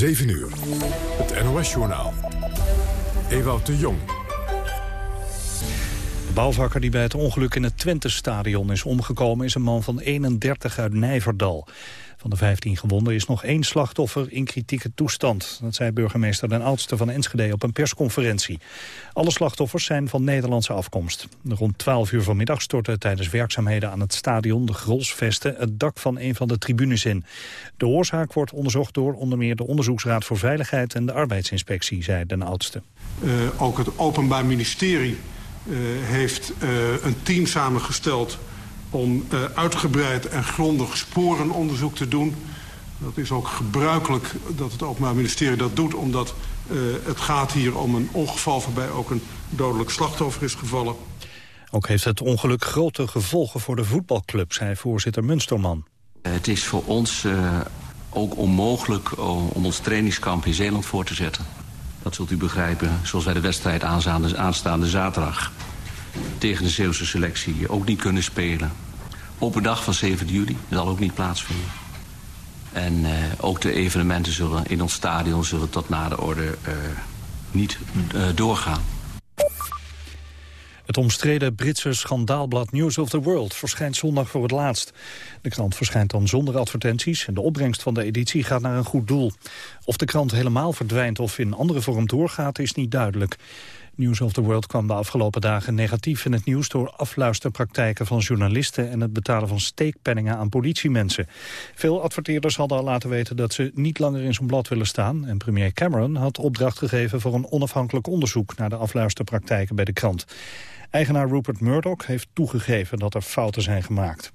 7 uur. Het NOS-journaal. Ewout de Jong. Bouwvakker die bij het ongeluk in het Twente-stadion is omgekomen... is een man van 31 uit Nijverdal. Van de 15 gewonden is nog één slachtoffer in kritieke toestand. Dat zei burgemeester Den Oudste van Enschede op een persconferentie. Alle slachtoffers zijn van Nederlandse afkomst. Rond 12 uur vanmiddag stortte tijdens werkzaamheden aan het stadion... de Grolsvesten het dak van een van de tribunes in. De oorzaak wordt onderzocht door onder meer de Onderzoeksraad voor Veiligheid... en de Arbeidsinspectie, zei Den Oudste. Uh, ook het Openbaar Ministerie heeft uh, een team samengesteld om uh, uitgebreid en grondig sporenonderzoek te doen. Dat is ook gebruikelijk dat het Openbaar Ministerie dat doet... omdat uh, het gaat hier om een ongeval waarbij ook een dodelijk slachtoffer is gevallen. Ook heeft het ongeluk grote gevolgen voor de voetbalclub, zei voorzitter Munsterman. Het is voor ons uh, ook onmogelijk om ons trainingskamp in Zeeland voor te zetten. Dat zult u begrijpen, zoals wij de wedstrijd aanstaande, zaterdag tegen de Zeeuwse selectie ook niet kunnen spelen. Open dag van 7 juli zal ook niet plaatsvinden. En uh, ook de evenementen zullen in ons stadion zullen tot na de orde uh, niet uh, doorgaan. Het omstreden Britse schandaalblad News of the World verschijnt zondag voor het laatst. De krant verschijnt dan zonder advertenties en de opbrengst van de editie gaat naar een goed doel. Of de krant helemaal verdwijnt of in andere vorm doorgaat is niet duidelijk. News of the World kwam de afgelopen dagen negatief in het nieuws... door afluisterpraktijken van journalisten... en het betalen van steekpenningen aan politiemensen. Veel adverteerders hadden al laten weten dat ze niet langer in zo'n blad willen staan... en premier Cameron had opdracht gegeven voor een onafhankelijk onderzoek... naar de afluisterpraktijken bij de krant. Eigenaar Rupert Murdoch heeft toegegeven dat er fouten zijn gemaakt.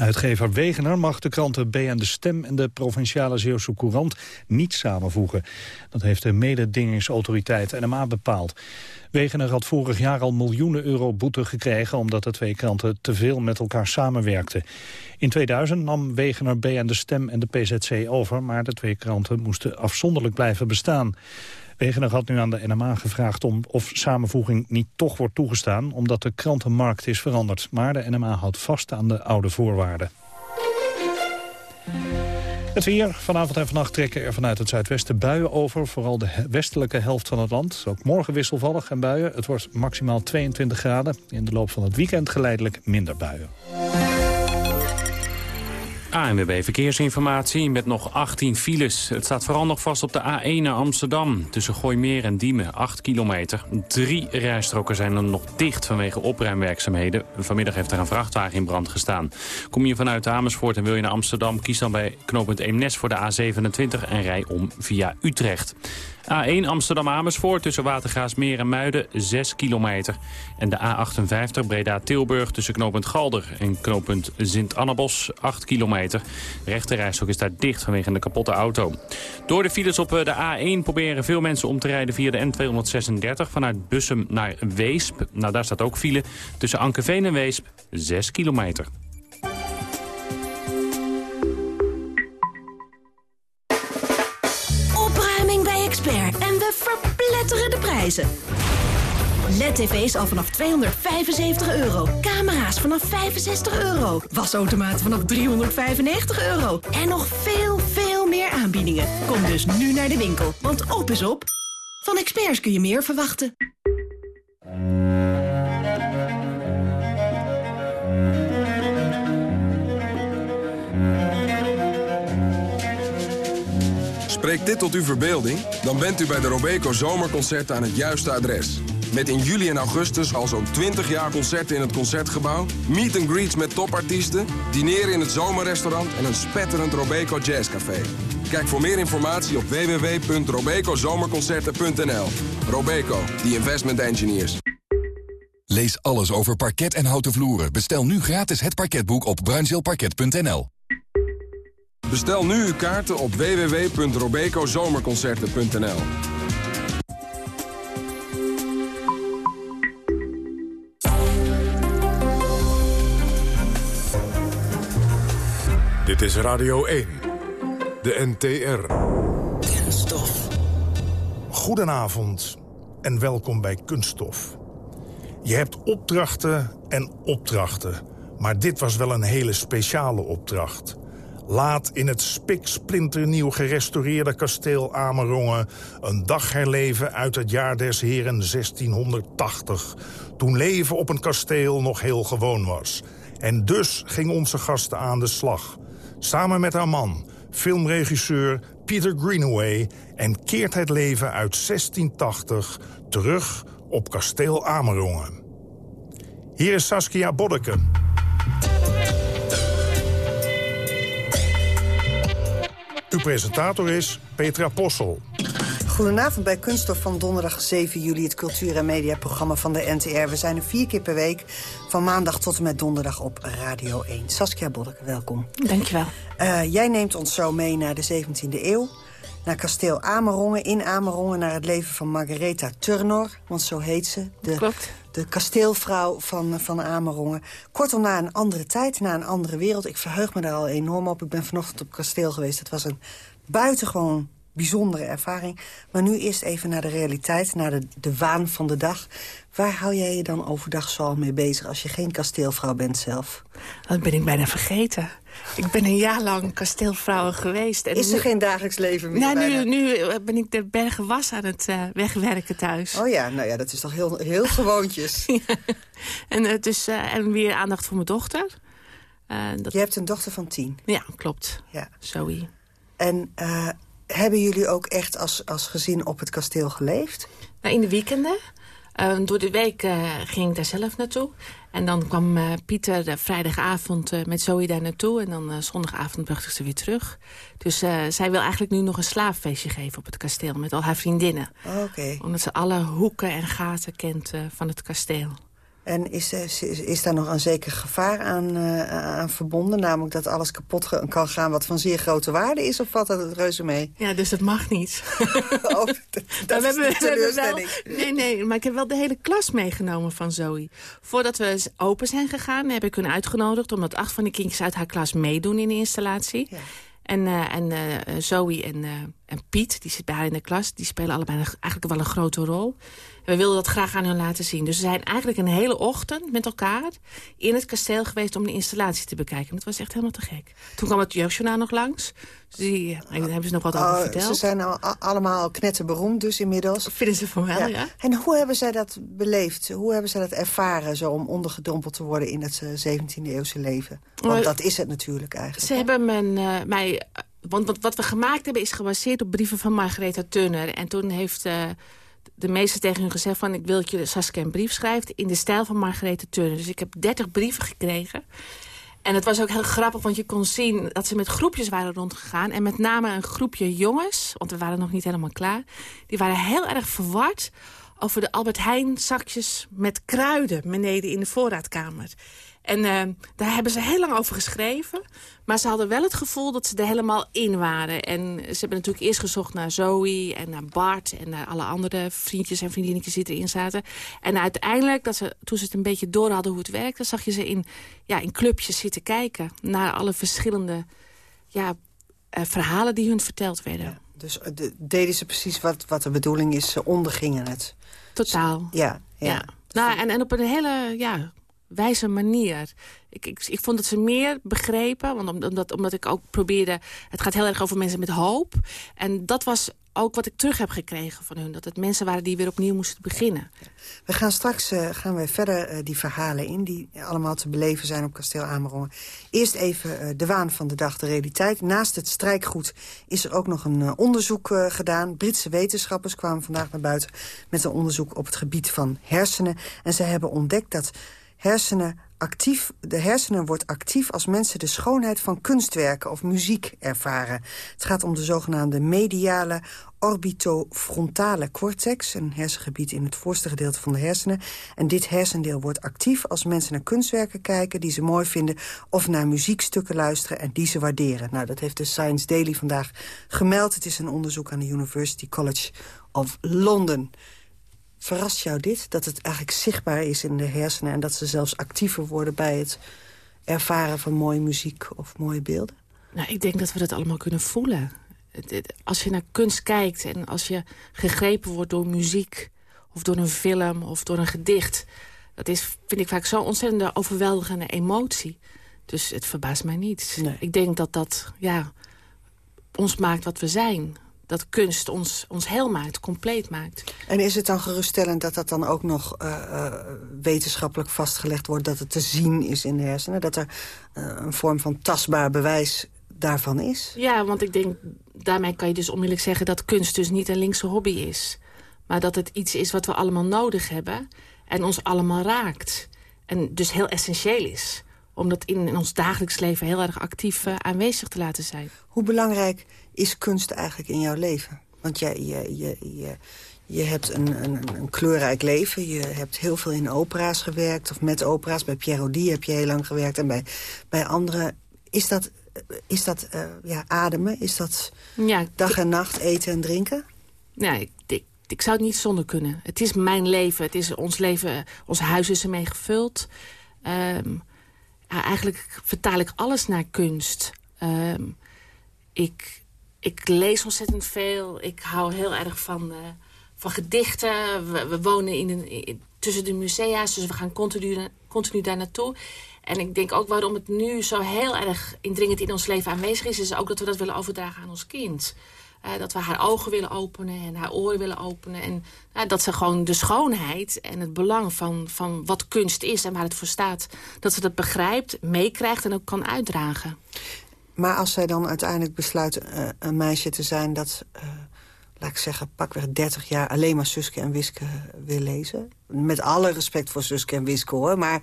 Uitgever Wegener mag de kranten BN De Stem en de Provinciale Zeeuwse Courant niet samenvoegen. Dat heeft de mededingingsautoriteit NMA bepaald. Wegener had vorig jaar al miljoenen euro boete gekregen... omdat de twee kranten te veel met elkaar samenwerkten. In 2000 nam Wegener BN De Stem en de PZC over... maar de twee kranten moesten afzonderlijk blijven bestaan. Wegener had nu aan de NMA gevraagd om of samenvoeging niet toch wordt toegestaan... omdat de krantenmarkt is veranderd. Maar de NMA houdt vast aan de oude voorwaarden. Het weer. Vanavond en vannacht trekken er vanuit het zuidwesten buien over. Vooral de westelijke helft van het land. Ook morgen wisselvallig en buien. Het wordt maximaal 22 graden. In de loop van het weekend geleidelijk minder buien. ANWB Verkeersinformatie met nog 18 files. Het staat vooral nog vast op de A1 naar Amsterdam. Tussen Gooimeer en Diemen, 8 kilometer. Drie rijstroken zijn er nog dicht vanwege opruimwerkzaamheden. Vanmiddag heeft er een vrachtwagen in brand gestaan. Kom je vanuit Amersfoort en wil je naar Amsterdam... kies dan bij knooppunt Eemnes voor de A27 en rij om via Utrecht. A1 Amsterdam-Amersfoort tussen Watergaasmeer en Muiden 6 kilometer. En de A58 Breda-Tilburg tussen knooppunt Galder en knooppunt Sint-Annabos 8 kilometer. De rechterrijstok is daar dicht vanwege de kapotte auto. Door de files op de A1 proberen veel mensen om te rijden via de N236 vanuit Bussum naar Weesp. Nou, daar staat ook file tussen Ankeveen en Weesp 6 kilometer. LED-tv's al vanaf 275 euro. Camera's vanaf 65 euro. Wasautomaten vanaf 395 euro. En nog veel, veel meer aanbiedingen. Kom dus nu naar de winkel, want op is op. Van experts kun je meer verwachten. Dit tot uw verbeelding? Dan bent u bij de Robeco Zomerconcerten aan het juiste adres. Met in juli en augustus al zo'n 20 jaar concerten in het Concertgebouw... meet and greets met topartiesten, dineren in het zomerrestaurant... en een spetterend Robeco Jazzcafé. Kijk voor meer informatie op www.robecozomerconcerten.nl. Robeco, the investment engineers. Lees alles over parket en houten vloeren. Bestel nu gratis het parketboek op bruinzeelparket.nl. Bestel nu uw kaarten op www.robecozomerconcerten.nl. Dit is Radio 1, de NTR. Kunststof. Goedenavond en welkom bij Kunststof. Je hebt opdrachten en opdrachten, maar dit was wel een hele speciale opdracht... Laat in het spiksplinternieuw gerestaureerde kasteel Amerongen... een dag herleven uit het jaar des heren 1680... toen leven op een kasteel nog heel gewoon was. En dus ging onze gasten aan de slag. Samen met haar man, filmregisseur Peter Greenaway... en keert het leven uit 1680 terug op kasteel Amerongen. Hier is Saskia Boddeke. Uw presentator is Petra Possel. Goedenavond bij Kunststof van donderdag 7 juli... het cultuur- en mediaprogramma van de NTR. We zijn er vier keer per week, van maandag tot en met donderdag op Radio 1. Saskia Boddeke, welkom. Dankjewel. Uh, jij neemt ons zo mee naar de 17e eeuw. Naar kasteel Amerongen, in Amerongen... naar het leven van Margaretha Turnor, want zo heet ze. De, Klopt. De kasteelvrouw van, van Amerongen. Kortom, naar een andere tijd, naar een andere wereld. Ik verheug me daar al enorm op. Ik ben vanochtend op kasteel geweest. Het was een buitengewoon bijzondere ervaring. Maar nu eerst even naar de realiteit, naar de, de waan van de dag. Waar hou jij je dan overdag zoal mee bezig als je geen kasteelvrouw bent zelf? Dat ben ik bijna vergeten. Ik ben een jaar lang kasteelvrouw geweest. En Is er geen dagelijks leven meer? Nou, nu, nu ben ik de bergen was aan het uh, wegwerken thuis. Oh ja, nou ja, dat is toch heel, heel gewoontjes. ja. En, uh, dus, uh, en weer aandacht voor mijn dochter. dat... Je hebt een dochter van tien? Ja, klopt. Ja. Zoe. En hebben jullie ook echt als, als gezin op het kasteel geleefd? Nou, in de weekenden. Uh, door de week ging ik daar zelf naartoe. En dan kwam uh, Pieter de vrijdagavond met Zoe daar naartoe. En dan zondagavond bracht ik ze weer terug. Dus zij wil eigenlijk nu nog een slaapfeestje geven op het kasteel. Met al haar vriendinnen. Oké. Okay. Omdat ze alle hoeken en gaten kent van het kasteel. En is, is, is daar nog een zeker gevaar aan, uh, aan verbonden? Namelijk dat alles kapot kan gaan wat van zeer grote waarde is? Of valt dat het reuze mee? Ja, dus dat mag niet. oh, dat, dat is een teleurstelling. Wel, nee, nee, maar ik heb wel de hele klas meegenomen van Zoe. Voordat we open zijn gegaan, heb ik hun uitgenodigd... omdat acht van de kindjes uit haar klas meedoen in de installatie. Ja. En, uh, en uh, Zoe en, en Piet, die zit bij haar in de klas... die spelen allebei eigenlijk wel een grote rol. We wilden dat graag aan hun laten zien. Dus we zijn eigenlijk een hele ochtend met elkaar... in het kasteel geweest om de installatie te bekijken. Dat was echt helemaal te gek. Toen kwam het jeugdjournaal nog langs. Dus die, daar hebben ze nog wat over oh, verteld. Ze zijn al, allemaal knetterberoemd dus inmiddels. Vinden ze van wel, ja. ja. En hoe hebben zij dat beleefd? Hoe hebben zij dat ervaren zo om ondergedompeld te worden... in het 17e-eeuwse leven? Want uh, dat is het natuurlijk eigenlijk. Ze hebben men, uh, mij... Want wat, wat, we gemaakt hebben is gebaseerd op brieven van Margaretha Turner. En toen heeft... Uh, de meester tegen hun gezegd van... ik wil dat je Saskia een brief schrijft in de stijl van Margarethe Turner. Dus ik heb 30 brieven gekregen. En het was ook heel grappig, want je kon zien dat ze met groepjes waren rondgegaan. En met name een groepje jongens, want we waren nog niet helemaal klaar... die waren heel erg verward over de Albert Heijn zakjes met kruiden beneden in de voorraadkamer. En uh, daar hebben ze heel lang over geschreven. Maar ze hadden wel het gevoel dat ze er helemaal in waren. En ze hebben natuurlijk eerst gezocht naar Zoe en naar Bart... en naar alle andere vriendjes en vriendinnetjes die erin zaten. En uiteindelijk, dat ze, toen ze het een beetje door hadden hoe het werkte... zag je ze in, ja, in clubjes zitten kijken naar alle verschillende ja, uh, verhalen die hun verteld werden. Ja, dus de, deden ze precies wat, wat de bedoeling is, ze ondergingen het. Totaal. Ja, ja. ja. Nou, en, en op een hele ja, wijze manier. Ik, ik, ik vond dat ze meer begrepen, want omdat, omdat ik ook probeerde... het gaat heel erg over mensen met hoop. En dat was ook wat ik terug heb gekregen van hun. Dat het mensen waren die weer opnieuw moesten beginnen. We gaan straks uh, gaan we verder uh, die verhalen in... die allemaal te beleven zijn op Kasteel Amerongen. Eerst even uh, de waan van de dag, de realiteit. Naast het strijkgoed is er ook nog een onderzoek gedaan. Britse wetenschappers kwamen vandaag naar buiten... met een onderzoek op het gebied van hersenen. En ze hebben ontdekt dat hersenen actief, de hersenen wordt actief als mensen de schoonheid van kunstwerken of muziek ervaren. Het gaat om de zogenaamde mediale orbitofrontale cortex, een hersengebied in het voorste gedeelte van de hersenen. En dit hersendeel wordt actief als mensen naar kunstwerken kijken die ze mooi vinden of naar muziekstukken luisteren en die ze waarderen. Nou, dat heeft de Science Daily vandaag gemeld. Het is een onderzoek aan de University College of London. Verrast jou dit, dat het eigenlijk zichtbaar is in de hersenen... en dat ze zelfs actiever worden bij het ervaren van mooie muziek of mooie beelden? Nou, ik denk dat we dat allemaal kunnen voelen. Als je naar kunst kijkt en als je gegrepen wordt door muziek... of door een film of door een gedicht... dat is, vind ik vaak zo'n ontzettende overweldigende emotie. Dus het verbaast mij niet. Ik denk dat dat ja, ons maakt wat we zijn. Dat kunst ons, ons heel maakt, compleet maakt. En is het dan geruststellend dat dat dan ook nog uh, uh, wetenschappelijk vastgelegd wordt... dat het te zien is in de hersenen? Dat er uh, een vorm van tastbaar bewijs daarvan is? Ja, want ik denk, daarmee kan je dus onmiddellijk zeggen... dat kunst dus niet een linkse hobby is. Maar dat het iets is wat we allemaal nodig hebben... en ons allemaal raakt. En dus heel essentieel is om dat in, in ons dagelijks leven heel erg actief uh, aanwezig te laten zijn. Hoe belangrijk is kunst eigenlijk in jouw leven? Want jij, je, je, je, je hebt een, een, een, kleurrijk leven. Je hebt heel veel in opera's gewerkt, of met opera's. Bij Pierre Audi heb je heel lang gewerkt en bij, bij anderen. Is dat, is dat uh, ja, ademen? Is dat ja, dag en nacht eten en drinken? Ja, ik, ik, ik zou het niet zonder kunnen. Het is mijn leven. Het is ons leven. Ons huis is ermee gevuld. Um, eigenlijk vertaal ik alles naar kunst. Um, ik, ik lees ontzettend veel. Ik hou heel erg van, uh, van gedichten. We, wonen in een, tussen de musea's, dus we gaan continu, daar naartoe. En ik denk ook waarom het nu zo heel erg indringend in ons leven aanwezig is... is ook dat we dat willen overdragen aan ons kind. Uh, dat we haar ogen willen openen en haar oren willen openen. En uh, dat ze gewoon de schoonheid en het belang van, van wat kunst is en waar het voor staat... dat ze dat begrijpt, meekrijgt en ook kan uitdragen. Maar als zij dan uiteindelijk besluit uh, een meisje te zijn... dat, laat ik zeggen, pakweg 30 jaar alleen maar Suske en Wiske wil lezen... met alle respect voor Suske en Wiske, hoor, maar...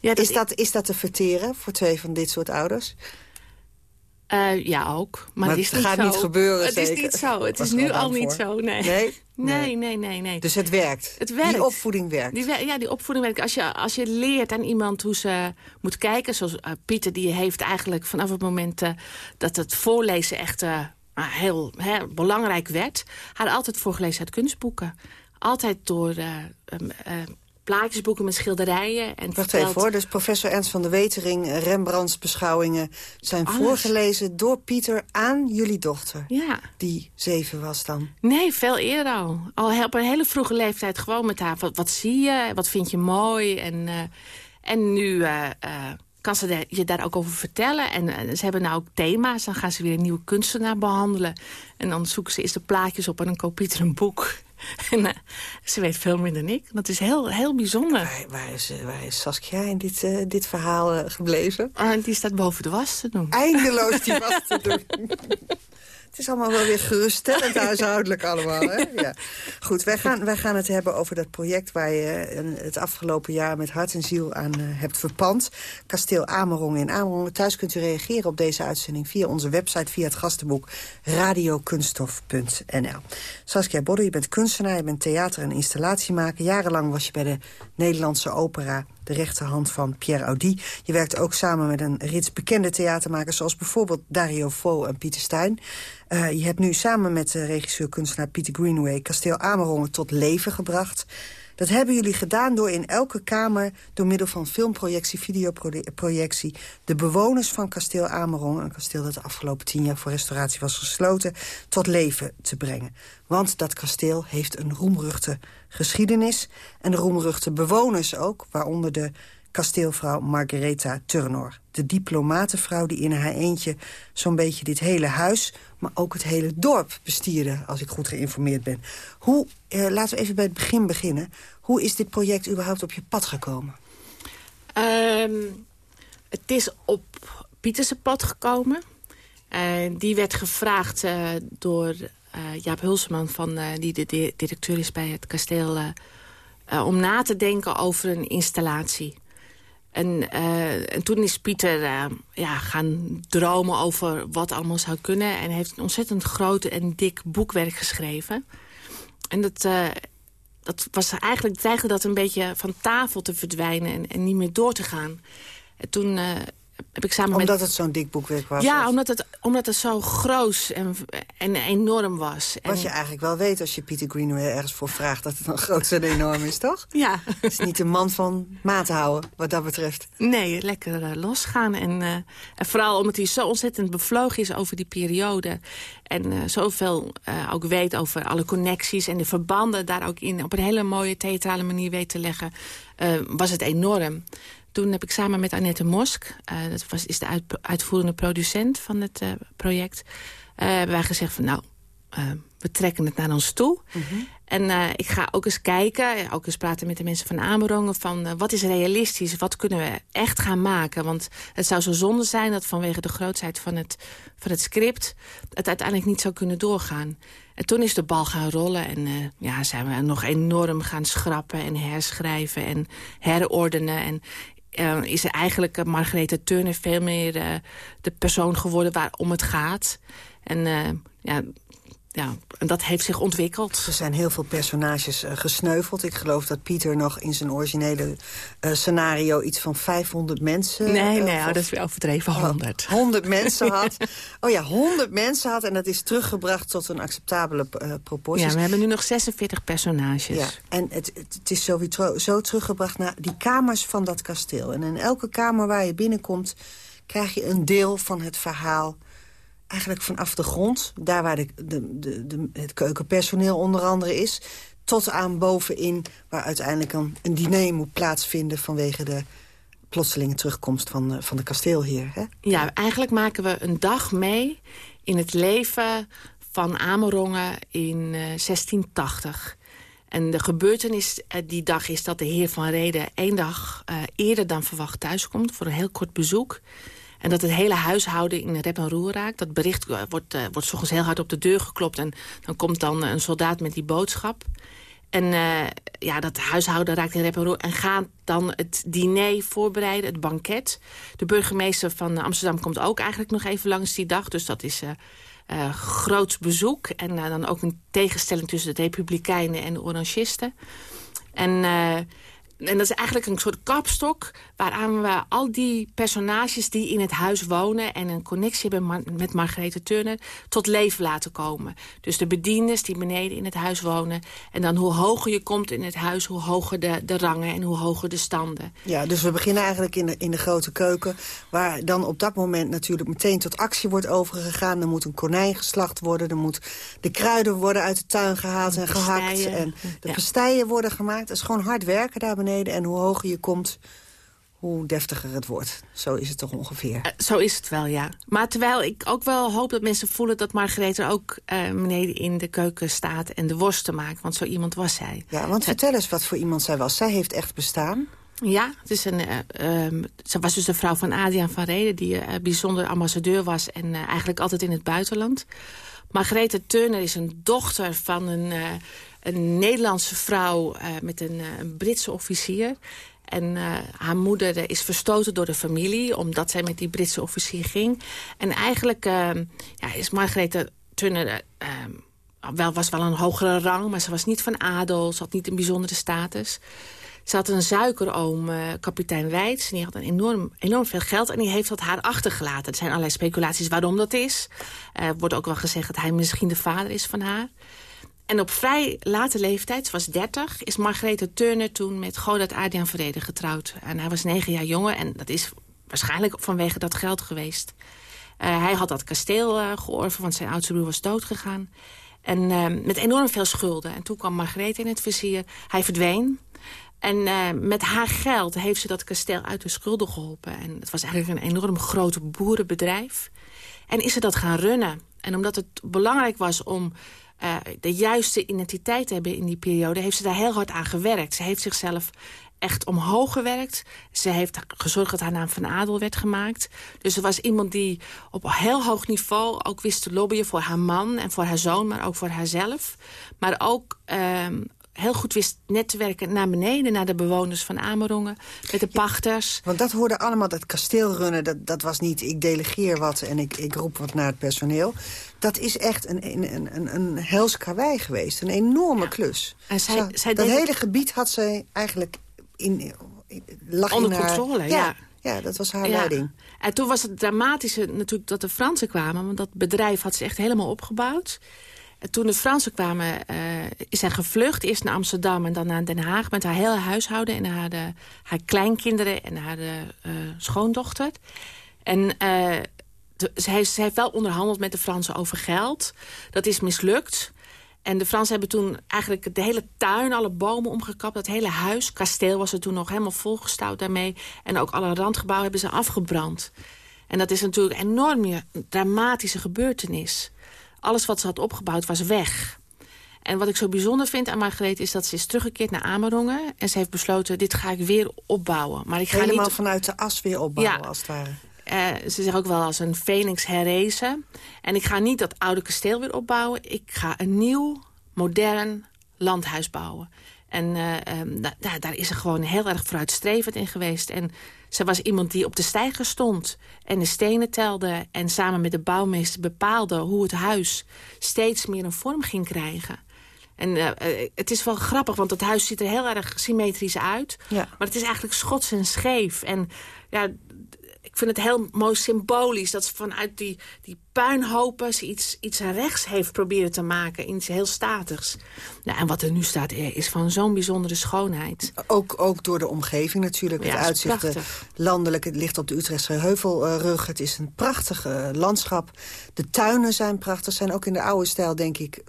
Ja, dat is, dat, is dat te verteren voor twee van dit soort ouders? Uh, ja, ook. Maar, maar het, het gaat niet gebeuren, Het zeker? is niet zo. Het is nu al niet zo, nee. Nee? Nee, nee, nee, nee. Dus het werkt? Het werkt. Die opvoeding werkt? Die, ja, die opvoeding werkt. Als je, als je leert aan iemand hoe ze moet kijken... zoals uh, Pieter, die heeft eigenlijk vanaf het moment uh, dat het voorlezen echt heel, heel belangrijk werd... had altijd voorgelezen uit kunstboeken. Altijd door plaatjesboeken met schilderijen. En Wacht even hoor, dus professor Ernst van de Wetering... Rembrandts beschouwingen zijn Alles. voorgelezen door Pieter aan jullie dochter. Ja. Die zeven was dan. Nee, veel eerder al. Al op een hele vroege leeftijd gewoon met haar. Wat, wat zie je? Wat vind je mooi? En, uh, en nu... Uh, uh, kan ze je daar ook over vertellen. En ze hebben nou ook thema's. Dan gaan ze weer een nieuwe kunstenaar behandelen. En dan zoeken ze eerst de plaatjes op en dan koopt Pieter een boek. En uh, ze weet veel meer dan ik. Dat is heel, heel bijzonder. Waar, waar, is, waar is Saskia in dit, uh, dit verhaal gebleven? Uh, die staat boven de was te doen. Eindeloos die was te doen. Het is allemaal wel weer geruststellend huishoudelijk allemaal. Hè? Ja. Goed, wij gaan, wij gaan het hebben over dat project... waar je het afgelopen jaar met hart en ziel aan uh, hebt verpand. Kasteel Amerong in Amerong. Thuis kunt u reageren op deze uitzending via onze website... via het gastenboek radiokunststof.nl. Saskia Bodde, je bent kunstenaar, je bent theater- en installatiemaker. Jarenlang was je bij de Nederlandse opera de rechterhand van Pierre Audi. Je werkt ook samen met een rits bekende theatermakers... zoals bijvoorbeeld Dario Fo en Pieter Stijn. Uh, je hebt nu samen met de regisseur-kunstenaar Pieter Greenway... Kasteel Amerongen tot leven gebracht. Dat hebben jullie gedaan door in elke kamer... door middel van filmprojectie, videoprojectie... de bewoners van kasteel Amerongen... een kasteel dat de afgelopen tien jaar voor restauratie was gesloten... tot leven te brengen. Want dat kasteel heeft een roemruchte geschiedenis... en de roemruchte bewoners ook, waaronder de kasteelvrouw Margaretha Turnor. De diplomatenvrouw die in haar eentje zo'n beetje dit hele huis... maar ook het hele dorp bestierde, als ik goed geïnformeerd ben. Hoe, eh, laten we even bij het begin beginnen. Hoe is dit project überhaupt op je pad gekomen? Um, het is op Pieterse pad gekomen. Uh, die werd gevraagd uh, door uh, Jaap Hulseman, van, die de, de directeur is bij het kasteel... om na te denken over een installatie. En, uh, en toen is Pieter uh, ja, gaan dromen over wat allemaal zou kunnen. En heeft een ontzettend groot en dik boekwerk geschreven. En dat, uh, dat was eigenlijk dreigde dat een beetje van tafel te verdwijnen en, en niet meer door te gaan. En toen heb ik samen omdat met... het zo'n dik boekwerk was? Ja, omdat het, omdat het zo groot en, en enorm was. Wat en... je eigenlijk wel weet als je Peter Greenway ergens voor vraagt... dat het dan groot en enorm is, toch? Ja. Het is niet een man van maat houden, wat dat betreft. Nee, lekker uh, losgaan. En, uh, en vooral omdat hij zo ontzettend bevlogen is over die periode. En uh, zoveel ook weet over alle connecties en de verbanden... daar ook in op een hele mooie theatrale manier weet te leggen... was het enorm. Toen heb ik samen met Annette Mosk... dat was, is de uit, uitvoerende producent van het project... hebben wij gezegd van nou, we trekken het naar ons toe. Mhm. En ik ga ook eens kijken, ook eens praten met de mensen van Amerongen... van wat is realistisch, wat kunnen we echt gaan maken? Want het zou zo zonde zijn dat vanwege de grootheid van het, van het script... het uiteindelijk niet zou kunnen doorgaan. En toen is de bal gaan rollen en uh, ja, zijn we nog enorm gaan schrappen... en herschrijven en herordenen. En is er eigenlijk Margarethe Turner veel meer de persoon geworden waarom het gaat... En ja, ja, en dat heeft zich ontwikkeld. Er zijn heel veel personages uh, gesneuveld. Ik geloof dat Pieter nog in zijn originele uh, scenario... iets van 500 mensen... Nee, uh, nee, oh, dat is weer overdreven, 100. 100 mensen had. Oh ja, 100 mensen had. En dat is teruggebracht tot een acceptabele proportie. Ja, we hebben nu nog 46 personages. Ja, en het, het, is sowieso zo teruggebracht naar die kamers van dat kasteel. En in elke kamer waar je binnenkomt... krijg je een deel van het verhaal eigenlijk vanaf de grond, daar waar de, de, de, het keukenpersoneel onder andere is... tot aan bovenin, waar uiteindelijk een, een diner moet plaatsvinden... vanwege de plotselinge terugkomst van, eh, van de kasteelheer. Hè? Ja, eigenlijk maken we een dag mee in het leven van Amerongen in 1680. Eh, en de gebeurtenis uh, die dag is dat de heer van Reden... één dag eerder dan verwacht thuiskomt voor een heel kort bezoek... En dat het hele huishouden in rep en roer raakt. Dat bericht uh, wordt, uh, wordt soms heel hard op de deur geklopt. En dan komt dan een soldaat met die boodschap. En uh, ja, dat huishouden raakt in rep en roer. En gaat dan het diner voorbereiden, het banket. De burgemeester van Amsterdam komt ook eigenlijk nog even langs die dag. Dus dat is uh, groots bezoek. En dan ook een tegenstelling tussen de republikeinen en de orangisten. En en dat is eigenlijk een soort kapstok... waaraan we al die personages die in het huis wonen... en een connectie hebben met Margarethe Turner... tot leven laten komen. Dus de bedienders die beneden in het huis wonen. En dan hoe hoger je komt in het huis... hoe hoger de, de rangen en hoe hoger de standen. Ja, dus we beginnen eigenlijk in de, in de grote keuken... waar dan op dat moment natuurlijk meteen tot actie wordt overgegaan. Er moet een konijn geslacht worden. Er moet de kruiden worden uit de tuin gehaald en gehakt. En de ja. pastijen worden gemaakt. Dat is gewoon hard werken daar beneden en hoe hoger je komt, hoe deftiger het wordt. Zo is het toch ongeveer? Uh, zo is het wel, ja. Maar terwijl ik ook wel hoop dat mensen voelen... dat Margarethe ook uh, beneden in de keuken staat en de worsten maakt. Want zo iemand was zij. Ja, want vertel eens wat voor iemand zij was. Zij heeft echt bestaan. Ja, het is een, uh, um, ze was dus de vrouw van Adriaan van Reden... die bijzonder ambassadeur was en eigenlijk altijd in het buitenland. Margarethe Turner is een dochter van een een Nederlandse vrouw uh, met een, uh, een, Britse officier. En uh, haar moeder is verstoten door de familie... omdat zij met die Britse officier ging. En eigenlijk ja, is Margarethe Turner... wel, was wel een hogere rang, maar ze was niet van adel. Ze had niet een bijzondere status. Ze had een suikeroom, kapitein Wijts. En die had een enorm, enorm veel geld en die heeft dat haar achtergelaten. Er zijn allerlei speculaties waarom dat is. Er wordt ook wel gezegd dat hij misschien de vader is van haar. En op vrij late leeftijd, ze was 30, is Margarethe Turner toen met Godard Adriaan Vrede getrouwd. En hij was negen jaar jonger en dat is waarschijnlijk vanwege dat geld geweest. Uh, hij had dat kasteel uh, georven, want zijn oudste broer was doodgegaan. En uh, met enorm veel schulden. En toen kwam Margarethe in het vizier. Hij verdween. En met haar geld heeft ze dat kasteel uit de schulden geholpen. En het was eigenlijk een enorm groot boerenbedrijf. En is ze dat gaan runnen. En omdat het belangrijk was om uh, de juiste identiteit hebben in die periode... heeft ze daar heel hard aan gewerkt. Ze heeft zichzelf echt omhoog gewerkt. Ze heeft gezorgd dat haar naam van adel werd gemaakt. Dus er was iemand die op heel hoog niveau ook wist te lobbyen voor haar man en voor haar zoon, maar ook voor haarzelf. Maar ook um, heel goed wist net te werken naar beneden... naar de bewoners van Amerongen, met de pachters. want dat hoorde allemaal, dat kasteelrunnen, dat, dat was niet... ik delegeer wat en ik, ik roep wat naar het personeel. Dat is echt een, een, een, een hels karwei geweest, een enorme klus. En zij, zij dat hele gebied had zij eigenlijk in, lag onder in controle, ja. Ja, dat was haar leiding. En toen was het dramatische natuurlijk dat de Fransen kwamen. Want dat bedrijf had ze echt helemaal opgebouwd toen de Fransen kwamen, uh, is zij gevlucht. Eerst naar Amsterdam en dan naar Den Haag. Met haar hele huishouden en haar, de, haar kleinkinderen en haar uh, schoondochter. En uh, de, heeft, ze heeft wel onderhandeld met de Fransen over geld. Dat is mislukt. En de Fransen hebben toen eigenlijk de hele tuin, alle bomen omgekapt. Dat hele huis, kasteel was er toen nog helemaal volgestouwd daarmee. En ook alle randgebouwen hebben ze afgebrand. En dat is natuurlijk een enorm dramatische gebeurtenis. Alles wat ze had opgebouwd was weg. En wat ik zo bijzonder vind aan Margreet is dat ze is teruggekeerd naar Amerongen. En ze heeft besloten, dit ga ik weer opbouwen. Maar ik ga Helemaal niet... vanuit de as weer opbouwen, als het ware. Uh, ze zegt ook wel als een phoenix herrezen. En ik ga niet dat oude kasteel weer opbouwen. Ik ga een nieuw, modern landhuis bouwen. En uh, um, daar, daar is ze gewoon heel erg vooruitstrevend in geweest. En ze was iemand die op de steiger stond en de stenen telde... en samen met de bouwmeester bepaalde hoe het huis steeds meer een vorm ging krijgen. En uh, het is wel grappig, want het huis ziet er heel erg symmetrisch uit. Ja. Maar het is eigenlijk schots en scheef. En ja, ik vind het heel mooi symbolisch dat ze vanuit die, die puinhopen ze iets, iets rechts heeft proberen te maken. Iets heel statigs. Nou, en wat er nu staat eh, is van zo'n bijzondere schoonheid. Ook, ook door de omgeving natuurlijk. Het uitzicht eh, landelijk. Het ligt op de Utrechtse heuvelrug. Het is een prachtig landschap. De tuinen zijn prachtig. Zijn ook in de oude stijl, denk ik,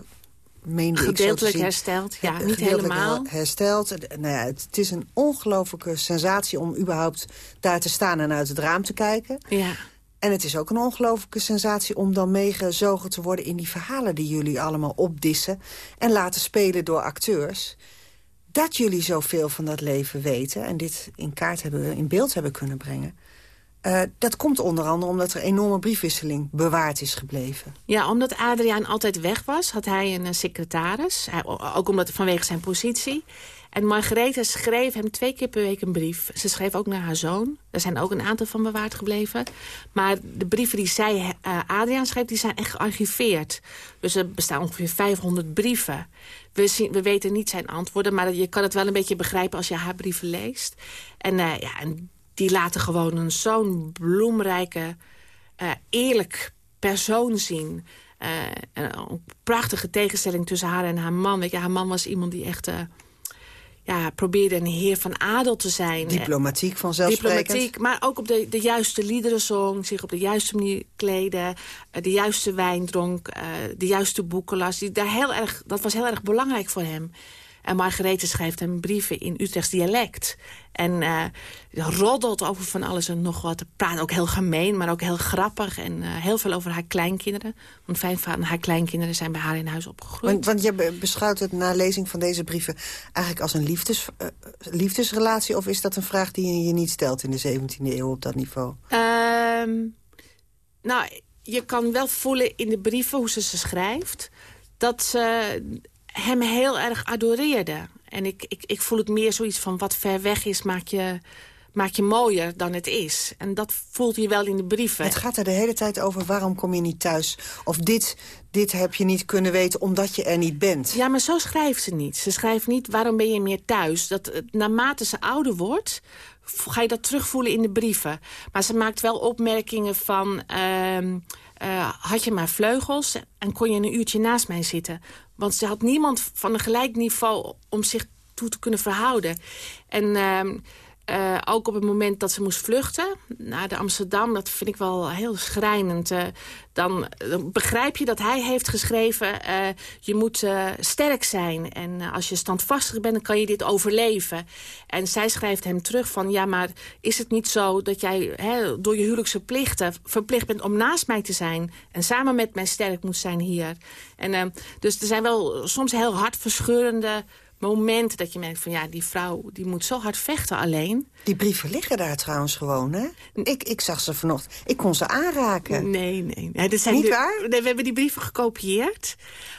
Gedeeltelijk hersteld, ja, niet helemaal. hersteld. Nou ja, het, is een ongelofelijke sensatie om überhaupt daar te staan en uit het raam te kijken. Ja. En het is ook een ongelofelijke sensatie om dan meegezogen te worden... in die verhalen die jullie allemaal opdissen en laten spelen door acteurs. Dat jullie zoveel van dat leven weten en dit in kaart hebben, in beeld hebben kunnen brengen... Uh, dat komt onder andere omdat er enorme briefwisseling bewaard is gebleven. Ja, omdat Adriaan altijd weg was, had hij een secretaris. ook omdat vanwege zijn positie. En Margarethe schreef hem twee keer per week een brief. Ze schreef ook naar haar zoon. Er zijn ook een aantal van bewaard gebleven. Maar de brieven die zij uh, Adriaan schreef, die zijn echt gearchiveerd. Dus er bestaan ongeveer 500 brieven. We, zien, we weten niet zijn antwoorden, maar je kan het wel een beetje begrijpen als je haar brieven leest. En, ja, en die laten gewoon een zo'n bloemrijke, uh, eerlijk persoon zien. Uh, een prachtige tegenstelling tussen haar en haar man. Weet je, haar man was iemand die echt... Uh, ja, probeerde een heer van adel te zijn. Diplomatiek vanzelfsprekend. Diplomatiek, maar ook op de, de juiste liederen zong. Zich op de juiste manier kleden. de juiste wijn dronk. de juiste boeken las. Die, daar heel erg, dat was heel erg belangrijk voor hem. En Margarethe schrijft hem brieven in Utrechts dialect. En uh, roddelt over van alles en nog wat. Praat ook heel gemeen, maar ook heel grappig. En uh, heel veel over haar kleinkinderen. Want vijf van haar kleinkinderen zijn bij haar in huis opgegroeid. Want, want je beschouwt het na lezing van deze brieven... eigenlijk als een liefdes, uh, liefdesrelatie? Of is dat een vraag die je niet stelt in de 17e eeuw op dat niveau? Um, nou, je kan wel voelen in de brieven hoe ze ze schrijft... dat ze hem heel erg adoreerde. En ik, ik, ik voel het meer zoiets van wat ver weg is maak je, maak je mooier dan het is. En dat voelt je wel in de brieven. Het gaat er de hele tijd over waarom kom je niet thuis. Of dit, dit heb je niet kunnen weten omdat je er niet bent. Ja, maar zo schrijft ze niet. Ze schrijft niet waarom ben je meer thuis. Dat, naarmate ze ouder wordt ga je dat terugvoelen in de brieven. Maar ze maakt wel opmerkingen van... Uh, uh, had je maar vleugels en kon je een uurtje naast mij zitten. Want ze had niemand van een gelijk niveau om zich toe te kunnen verhouden. En uh, uh, ook op het moment dat ze moest vluchten naar de Amsterdam... dat vind ik wel heel schrijnend. Uh, dan, begrijp je dat hij heeft geschreven... Uh, je moet sterk zijn. En als je standvastig bent, dan kan je dit overleven. En zij schrijft hem terug van... ja, maar is het niet zo dat jij hè, door je huwelijkse plichten... verplicht bent om naast mij te zijn... en samen met mij sterk moet zijn hier. En, dus er zijn wel soms heel hartverscheurende moment dat je merkt van ja, die vrouw die moet zo hard vechten alleen. Die brieven liggen daar trouwens gewoon, hè? Ik, ik zag ze vanochtend. Ik kon ze aanraken. Nee, nee. nee dat zijn Niet waar? Nee, we hebben die brieven gekopieerd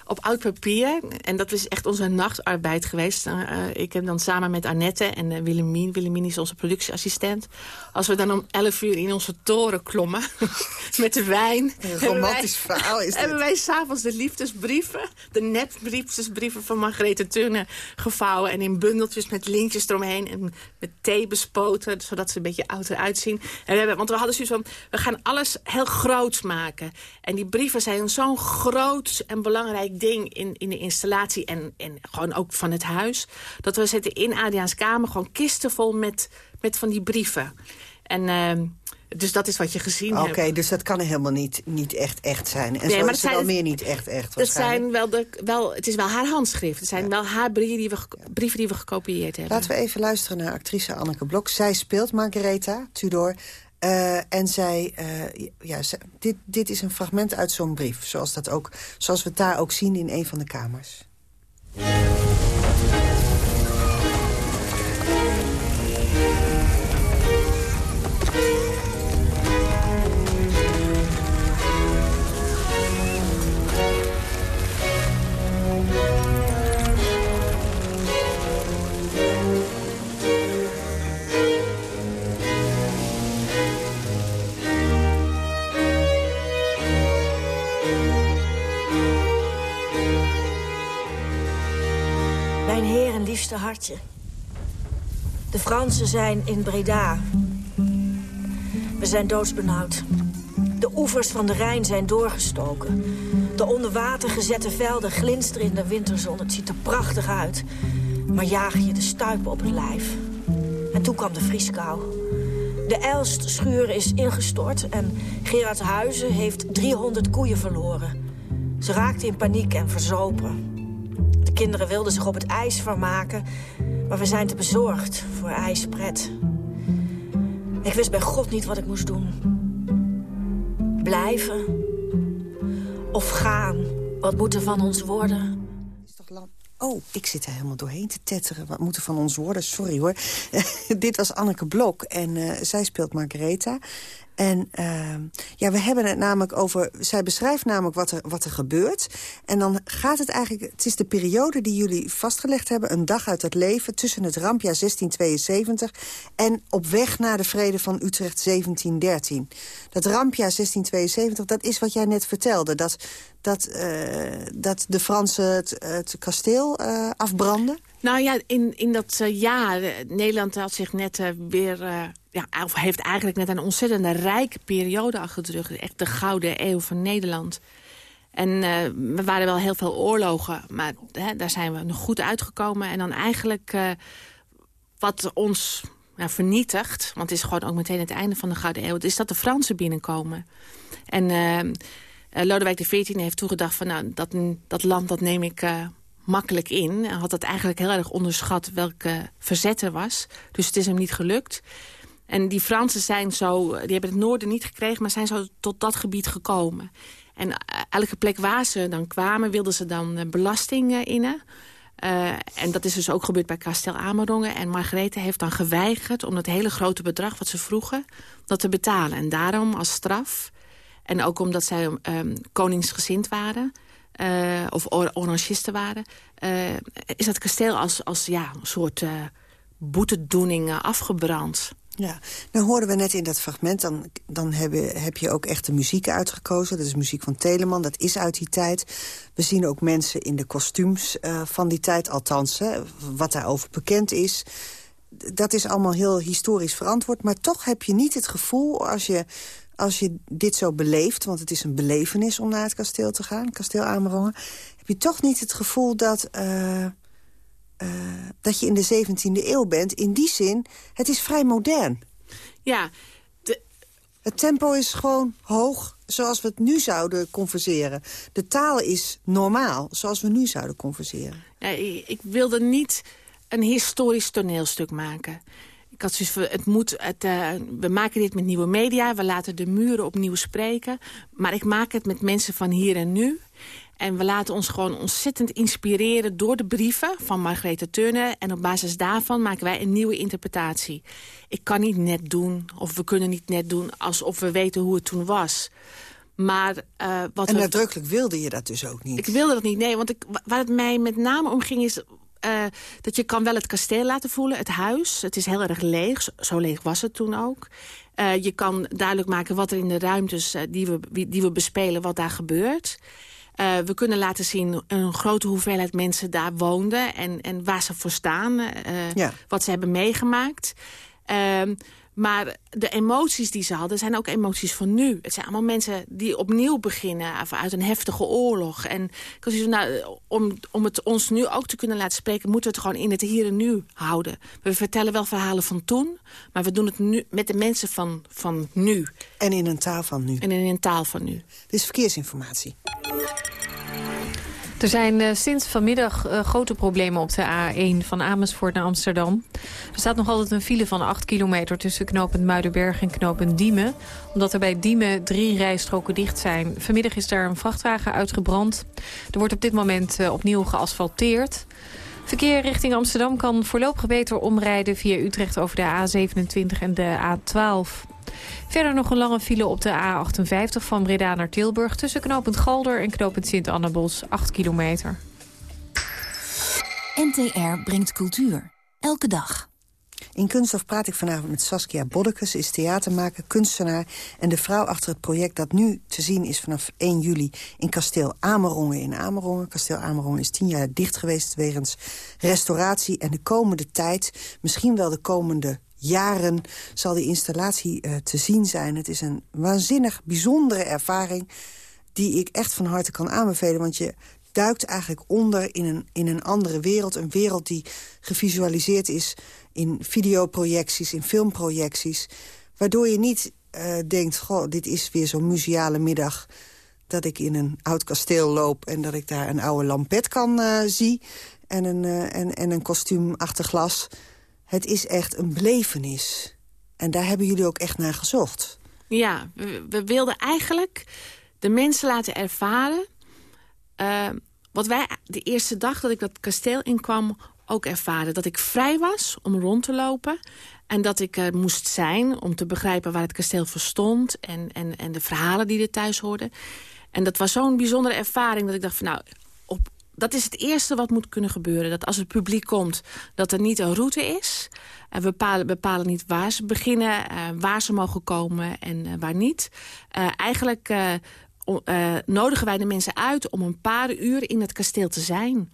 op oud papier. En dat was echt onze nachtarbeid geweest. Uh, ik heb dan samen met Annette en uh, Willemien... Willemien is onze productieassistent. Als we dan om 11 uur in onze toren klommen met de wijn... Een romantisch verhaal is dit. Hebben wij s'avonds de liefdesbrieven... de netliefdesbrieven van Margarethe Turner gevouwen... en in bundeltjes met lintjes eromheen en met thee zodat ze een beetje oud eruit zien. En we hebben, want we hadden zoiets van, we gaan alles heel groots maken. En die brieven zijn zo'n groot en belangrijk ding in, in de installatie... En, en gewoon ook van het huis. Dat we zetten in Adriaans kamer gewoon kisten vol met, met van die brieven. En... Uh, Dus dat is wat je gezien hebt. Oké, dus dat kan helemaal niet, niet echt echt zijn. En Nee, zo maar is het wel meer niet echt echt Het, zijn wel de, wel, het is wel haar handschrift. Het zijn wel haar brieven die, we, brieven die we gekopieerd hebben. Laten we even luisteren naar actrice Anneke Blok. Zij speelt Margaretha Tudor. eh, en zij, eh, ja, zij- dit, dit is een fragment uit zo'n brief. Zoals, dat ook, zoals we het daar ook zien in een van de kamers. En liefste hartje. De Fransen zijn in Breda. We zijn doodsbenauwd. De oevers van de Rijn zijn doorgestoken. De onder water gezette velden glinsteren in de winterzon. Het ziet er prachtig uit. Maar jaag je de stuipen op het lijf. En toen kwam de vrieskou. De Elst-schuur is ingestort en Gerard Huizen heeft 300 koeien verloren. Ze raakten in paniek en verzopen. De kinderen wilden zich op het ijs vermaken, maar we zijn te bezorgd voor ijspret. Ik wist bij God niet wat ik moest doen. Blijven of gaan? Wat moet er van ons worden? Oh, ik zit er helemaal doorheen te tetteren. Wat moet er van ons worden? Sorry hoor. Dit was Anneke Blok en eh, zij speelt Margaretha. En uh, ja, we hebben het namelijk over... Zij beschrijft namelijk wat er, wat er gebeurt. En dan gaat het eigenlijk... Het is de periode die jullie vastgelegd hebben. Een dag uit het leven tussen het rampjaar 1672... en op weg naar de vrede van Utrecht 1713. Dat rampjaar 1672, dat is wat jij net vertelde. Dat, dat, uh, dat de Fransen het, het kasteel uh, afbranden. Nou ja, in, in dat uh, jaar, Nederland had zich net weer ja, of heeft eigenlijk net een ontzettende rijke periode achter de rug. Echt de gouden eeuw van Nederland. En we waren wel heel veel oorlogen, maar hè, daar zijn we nog goed uitgekomen. En dan eigenlijk wat ons vernietigt, want het is gewoon ook meteen het einde van de Gouden Eeuw... is dat de Fransen binnenkomen. En Lodewijk XIV heeft toegedacht van nou, dat, dat land dat neem ik makkelijk in. Hij had dat eigenlijk heel erg onderschat welke verzet er was. Dus het is hem niet gelukt. En die Fransen zijn zo, die hebben het noorden niet gekregen... maar zijn zo tot dat gebied gekomen. En elke plek waar ze dan kwamen, wilden ze dan belasting innen. Uh, en dat is dus ook gebeurd bij Kastel Amerongen. En Margarethe heeft dan geweigerd om het hele grote bedrag wat ze vroegen... dat te betalen. En daarom als straf, en ook omdat zij um, koningsgezind waren... Uh, of or orangisten waren... Uh, is dat kasteel als, als ja, een soort boetedoening afgebrand... Ja, nou hoorden we net in dat fragment, dan, dan heb, je, heb je ook echt de muziek uitgekozen. Dat is muziek van Telemann, dat is uit die tijd. We zien ook mensen in de kostuums van die tijd, althans, hè, wat daarover bekend is. Dat is allemaal heel historisch verantwoord, maar toch heb je niet het gevoel als je, als je dit zo beleeft... want het is een belevenis om naar het kasteel te gaan, kasteel Amerongen... heb je toch niet het gevoel dat... Uh, uh, dat je in de 17e eeuw bent. In die zin, het is vrij modern. Ja. De... Het tempo is gewoon hoog, zoals we het nu zouden converseren. De taal is normaal, zoals we nu zouden converseren. Ja, ik wilde niet een historisch toneelstuk maken. Ik had zoiets het moet, het, uh, we maken dit met nieuwe media, we laten de muren opnieuw spreken. Maar ik maak het met mensen van hier en nu. En we laten ons gewoon ontzettend inspireren door de brieven van Margrethe Turner. En op basis daarvan maken wij een nieuwe interpretatie. Ik kan niet net doen, of we kunnen niet net doen... alsof we weten hoe het toen was. Maar, uh, wat en we... nadrukkelijk wilde je dat dus ook niet? Ik wilde dat niet, nee. Want ik, waar het mij met name om ging is... Uh, dat je kan wel het kasteel laten voelen, het huis. Het is heel erg leeg, zo, leeg was het toen ook. Uh, je kan duidelijk maken wat er in de ruimtes die, we, die we bespelen, wat daar gebeurt... We kunnen laten zien een grote hoeveelheid mensen daar woonden... en, en waar ze voor staan, ja. wat ze hebben meegemaakt. Maar de emoties die ze hadden, zijn ook emoties van nu. Het zijn allemaal mensen die opnieuw beginnen uit een heftige oorlog. En ik was nou, om, om het ons nu ook te kunnen laten spreken... moeten we het gewoon in het hier en nu houden. We vertellen wel verhalen van toen, maar we doen het nu met de mensen van, van nu. En in een taal van nu. En in een taal van nu. Dit is verkeersinformatie. Er zijn uh, sinds vanmiddag uh, grote problemen op de A1 van Amersfoort naar Amsterdam. Er staat nog altijd een file van 8 kilometer tussen knooppunt Muidenberg en knooppunt Diemen. Omdat er bij Diemen drie rijstroken dicht zijn. Vanmiddag is daar een vrachtwagen uitgebrand. Er wordt op dit moment uh, opnieuw geasfalteerd. Verkeer richting Amsterdam kan voorlopig beter omrijden via Utrecht over de A27 en de A12. Verder nog een lange file op de A58 van Breda naar Tilburg... tussen knooppunt Galder en knooppunt Sint-Annabos, 8 kilometer. NTR brengt cultuur. Elke dag. In Kunststof praat ik vanavond met Saskia Boddekes, is theatermaker, kunstenaar... en de vrouw achter het project dat nu te zien is vanaf 1 juli... in kasteel Amerongen in Amerongen. Kasteel Amerongen is tien jaar dicht geweest wegens restauratie... en de komende tijd, misschien wel de komende jaren zal die installatie uh, te zien zijn. Het is een waanzinnig bijzondere ervaring die ik echt van harte kan aanbevelen. Want je duikt eigenlijk onder in een, in een andere wereld. Een wereld die gevisualiseerd is in videoprojecties, in filmprojecties. Waardoor je niet uh, denkt, goh, dit is weer zo'n museale middag... dat ik in een oud kasteel loop en dat ik daar een oude lampet kan uh, zien... en een, en, en een kostuum achter glas... Het is echt een belevenis. En daar hebben jullie ook echt naar gezocht. Ja, we, wilden eigenlijk de mensen laten ervaren... Wat wij de eerste dag dat ik dat kasteel inkwam ook ervaren. Dat ik vrij was om rond te lopen. En dat ik er moest zijn om te begrijpen waar het kasteel voor stond. En, en, en de verhalen die er thuis hoorden. En dat was zo'n bijzondere ervaring dat ik dacht van nou, dat is het eerste wat moet kunnen gebeuren. Dat als het publiek komt, dat er niet een route is. Uh, we bepalen, bepalen niet waar ze beginnen, uh, waar ze mogen komen en waar niet. eigenlijk nodigen wij de mensen uit om een paar uur in het kasteel te zijn.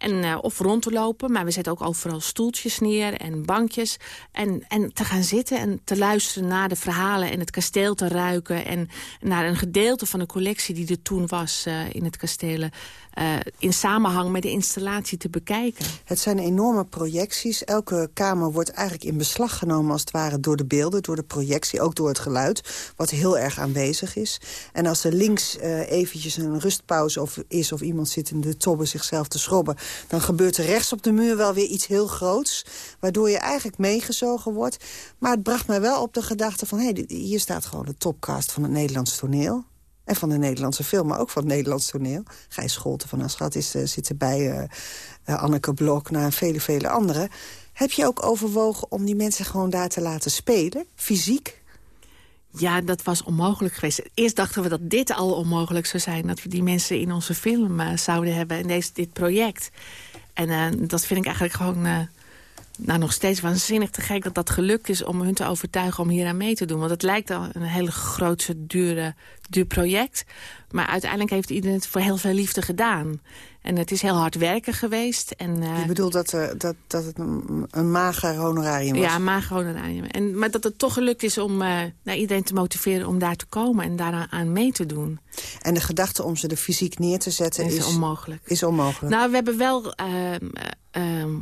En, uh, of rond te lopen. Maar we zetten ook overal stoeltjes neer en bankjes. En, en te gaan zitten en te luisteren naar de verhalen... en het kasteel te ruiken. En naar een gedeelte van de collectie die er toen was uh, in het kasteel... Uh, in samenhang met de installatie te bekijken. Het zijn enorme projecties. Elke kamer wordt eigenlijk in beslag genomen als het ware door de beelden, door de projectie, ook door het geluid, wat heel erg aanwezig is. En als er links uh, eventjes een rustpauze is of iemand zit in de tobbe zichzelf te schrobben, dan gebeurt er rechts op de muur wel weer iets heel groots, waardoor je eigenlijk meegezogen wordt. Maar het bracht mij wel op de gedachte van, hé, hey, hier staat gewoon de topcast van het Nederlands toneel. En van de Nederlandse film, maar ook van het Nederlands toneel. Gijs Scholten van Aschat is, uh, zit erbij, uh, uh, Anneke Blok, na vele, vele anderen. Heb je ook overwogen om die mensen gewoon daar te laten spelen, fysiek? Ja, dat was onmogelijk geweest. Eerst dachten we dat dit al onmogelijk zou zijn. Dat we die mensen in onze film zouden hebben, in deze, dit project. En dat vind ik eigenlijk gewoon nou, nog steeds waanzinnig te gek dat dat gelukt is... om hun te overtuigen om hier aan mee te doen. Want het lijkt al een hele grootse, dure, duur project. Maar uiteindelijk heeft iedereen het voor heel veel liefde gedaan. En het is heel hard werken geweest. En, uh, Je bedoelt dat, uh, dat, dat het een, een mager honorarium was? Ja, een mager honorarium. En, maar dat het toch gelukt is om uh, nou, iedereen te motiveren om daar te komen... en daaraan mee te doen. En de gedachte om ze er fysiek neer te zetten is... Is onmogelijk. Is onmogelijk. Nou, we hebben wel... Ehm,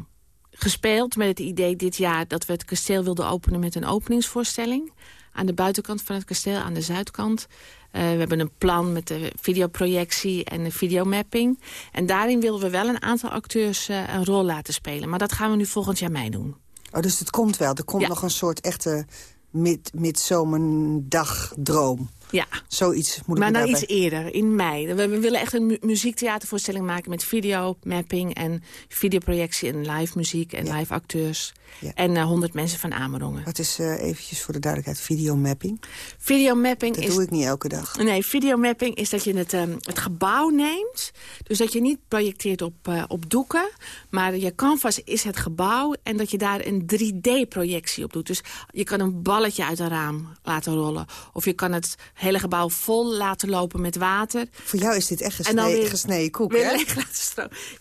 gespeeld met het idee dit jaar dat we het kasteel wilden openen met een openingsvoorstelling. Aan de buitenkant van het kasteel, aan de zuidkant. Uh, we hebben een plan met de videoprojectie en de videomapping. En daarin willen we wel een aantal acteurs uh, een rol laten spelen. Maar dat gaan we nu volgend jaar meedoen. Oh, dus het komt wel. Er komt ja. nog een soort echte mid midzomerdagdroom. Ja. Zoiets moet Maar dan iets eerder, in mei. We, we, willen echt een mu muziektheatervoorstelling maken met videomapping en videoprojectie en live muziek en ja. live acteurs. Ja. En uh, 100 mensen van Amerongen. Wat is uh, eventjes voor de duidelijkheid videomapping? Videomapping dat is... doe ik niet elke dag. Nee, videomapping is dat je het, um, het gebouw neemt. Dus dat je niet projecteert op, uh, op doeken, maar je canvas is het gebouw... en dat je daar een 3D-projectie op doet. Dus je kan een balletje uit een raam laten rollen. Of je kan het hele gebouw vol laten lopen met water. Voor jou is dit echt gesneden, gesneden koek, hè?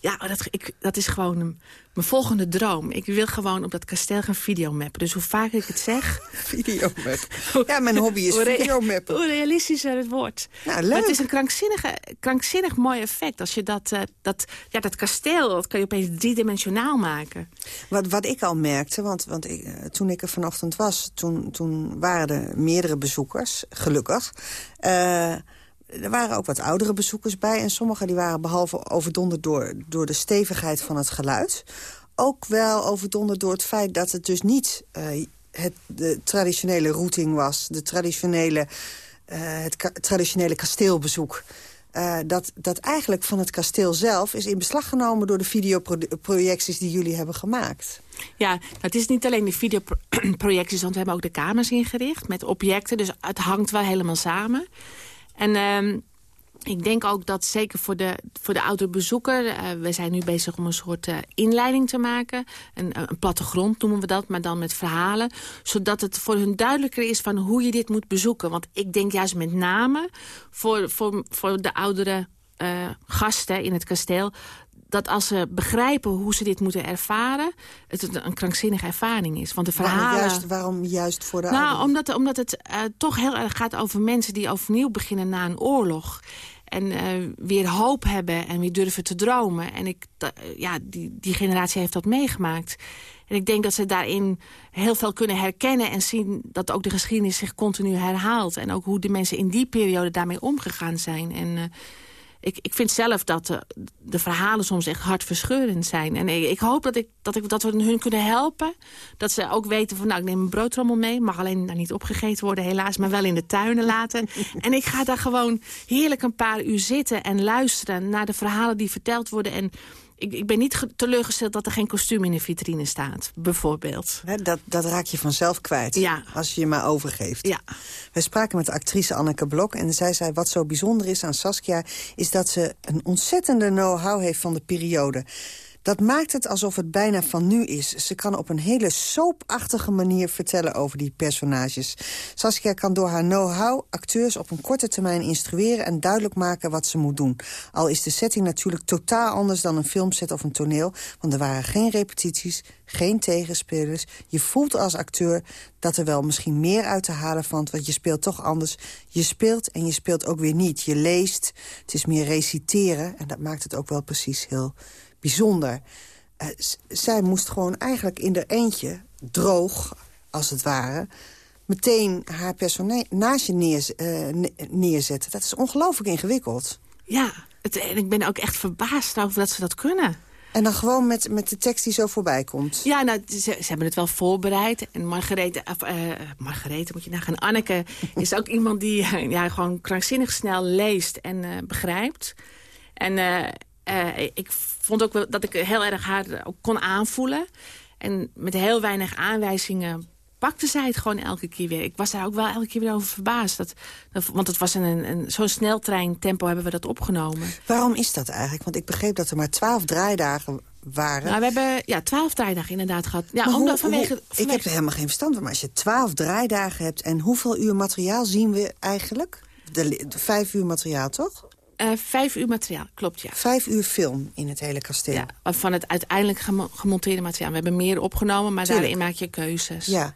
Ja, dat, ik, dat is gewoon een, mijn volgende droom. Ik wil gewoon op dat kasteel gaan videomappen. Dus hoe vaak ik het zeg... Videomap. Ja, mijn hobby is videomappen. Hoe realistischer het wordt. Nou, leuk. Maar het is een krankzinnige, krankzinnig mooi effect. Als je dat, uh, dat, ja, dat kasteel, dat kan je opeens driedimensionaal maken. Wat, wat ik al merkte, want, want ik, uh, toen ik er vanochtend was... Toen, toen waren er meerdere bezoekers, gelukkig... Uh, er waren ook wat oudere bezoekers bij. En sommigen die waren behalve overdonderd door, door de stevigheid van het geluid... ook wel overdonderd door het feit dat het dus niet uh, het, de traditionele routing was. De traditionele, uh, het traditionele kasteelbezoek. Uh, dat, dat eigenlijk van het kasteel zelf is in beslag genomen... door de videoprojecties die jullie hebben gemaakt. Ja, het is niet alleen de videoprojecties... want we hebben ook de kamers ingericht met objecten. Dus het hangt wel helemaal samen. En uh, ik denk ook dat zeker voor de, voor de oudere bezoeker... Uh, we zijn nu bezig om een soort uh, inleiding te maken. Een, een plattegrond noemen we dat, maar dan met verhalen. Zodat het voor hun duidelijker is van hoe je dit moet bezoeken. Want ik denk juist met name voor, voor, voor de oudere gasten in het kasteel dat als ze begrijpen hoe ze dit moeten ervaren... het een krankzinnige ervaring is. Want de verhalen... Waarom juist, waarom juist voor de Nou, omdat, omdat het uh, toch heel erg gaat over mensen die overnieuw beginnen na een oorlog. En uh, weer hoop hebben en weer durven te dromen. En ik, uh, ja, die, die generatie heeft dat meegemaakt. En ik denk dat ze daarin heel veel kunnen herkennen... en zien dat ook de geschiedenis zich continu herhaalt. En ook hoe de mensen in die periode daarmee omgegaan zijn. En... Uh, ik, ik vind zelf dat de, de verhalen soms echt hartverscheurend zijn. En ik, ik hoop dat, ik, dat, ik, dat we hun kunnen helpen. Dat ze ook weten van, nou, ik neem een broodrommel mee. Mag alleen daar niet opgegeten worden, helaas, maar wel in de tuinen laten. en ik ga daar gewoon heerlijk een paar uur zitten en luisteren... naar de verhalen die verteld worden... en ik, ik, ben niet teleurgesteld dat er geen kostuum in de vitrine staat, bijvoorbeeld. He, dat, dat raak je vanzelf kwijt, ja. als je je maar overgeeft. Ja. Wij spraken met de actrice Anneke Blok en zij zei... wat zo bijzonder is aan Saskia, is dat ze een ontzettende know-how heeft van de periode. Dat maakt het alsof het bijna van nu is. Ze kan op een hele soapachtige manier vertellen over die personages. Saskia kan door haar know-how acteurs op een korte termijn instrueren... en duidelijk maken wat ze moet doen. Al is de setting natuurlijk totaal anders dan een filmset of een toneel... want er waren geen repetities, geen tegenspelers. Je voelt als acteur dat er wel misschien meer uit te halen valt... want je speelt toch anders. Je speelt en je speelt ook weer niet. Je leest, het is meer reciteren... en dat maakt het ook wel precies heel bijzonder. Uh, zij moest gewoon eigenlijk in er eentje, droog als het ware... meteen haar personage neer, uh, neerzetten. Dat is ongelooflijk ingewikkeld. Ja, het, en ik ben ook echt verbaasd over dat ze dat kunnen. En dan gewoon met, met de tekst die zo voorbij komt. Ja, nou, ze, ze hebben het wel voorbereid. En Margarethe, uh, Margarethe moet je nagaan. Anneke is ook iemand die ja, gewoon krankzinnig snel leest en uh, begrijpt. En uh, ik vond ook wel dat ik heel erg haar kon aanvoelen. En met heel weinig aanwijzingen pakte zij het gewoon elke keer weer. Ik was daar ook wel elke keer weer over verbaasd. Dat, dat want het was een, een, zo'n sneltreintempo hebben we dat opgenomen. Waarom is dat eigenlijk? Want ik begreep dat er maar twaalf draaidagen waren. Nou, we hebben ja, twaalf draaidagen inderdaad gehad. Ja, maar omdat hoe, vanwege, hoe, vanwege... Ik heb er helemaal geen verstand van. Maar als je twaalf draaidagen hebt... en hoeveel uur materiaal zien we eigenlijk? De, de vijf uur materiaal, toch? Uh, vijf uur materiaal, klopt, ja. Vijf uur film in het hele kasteel. Ja, van het uiteindelijk gemonteerde materiaal. We hebben meer opgenomen, maar Tuurlijk. daarin maak je keuzes. Ja,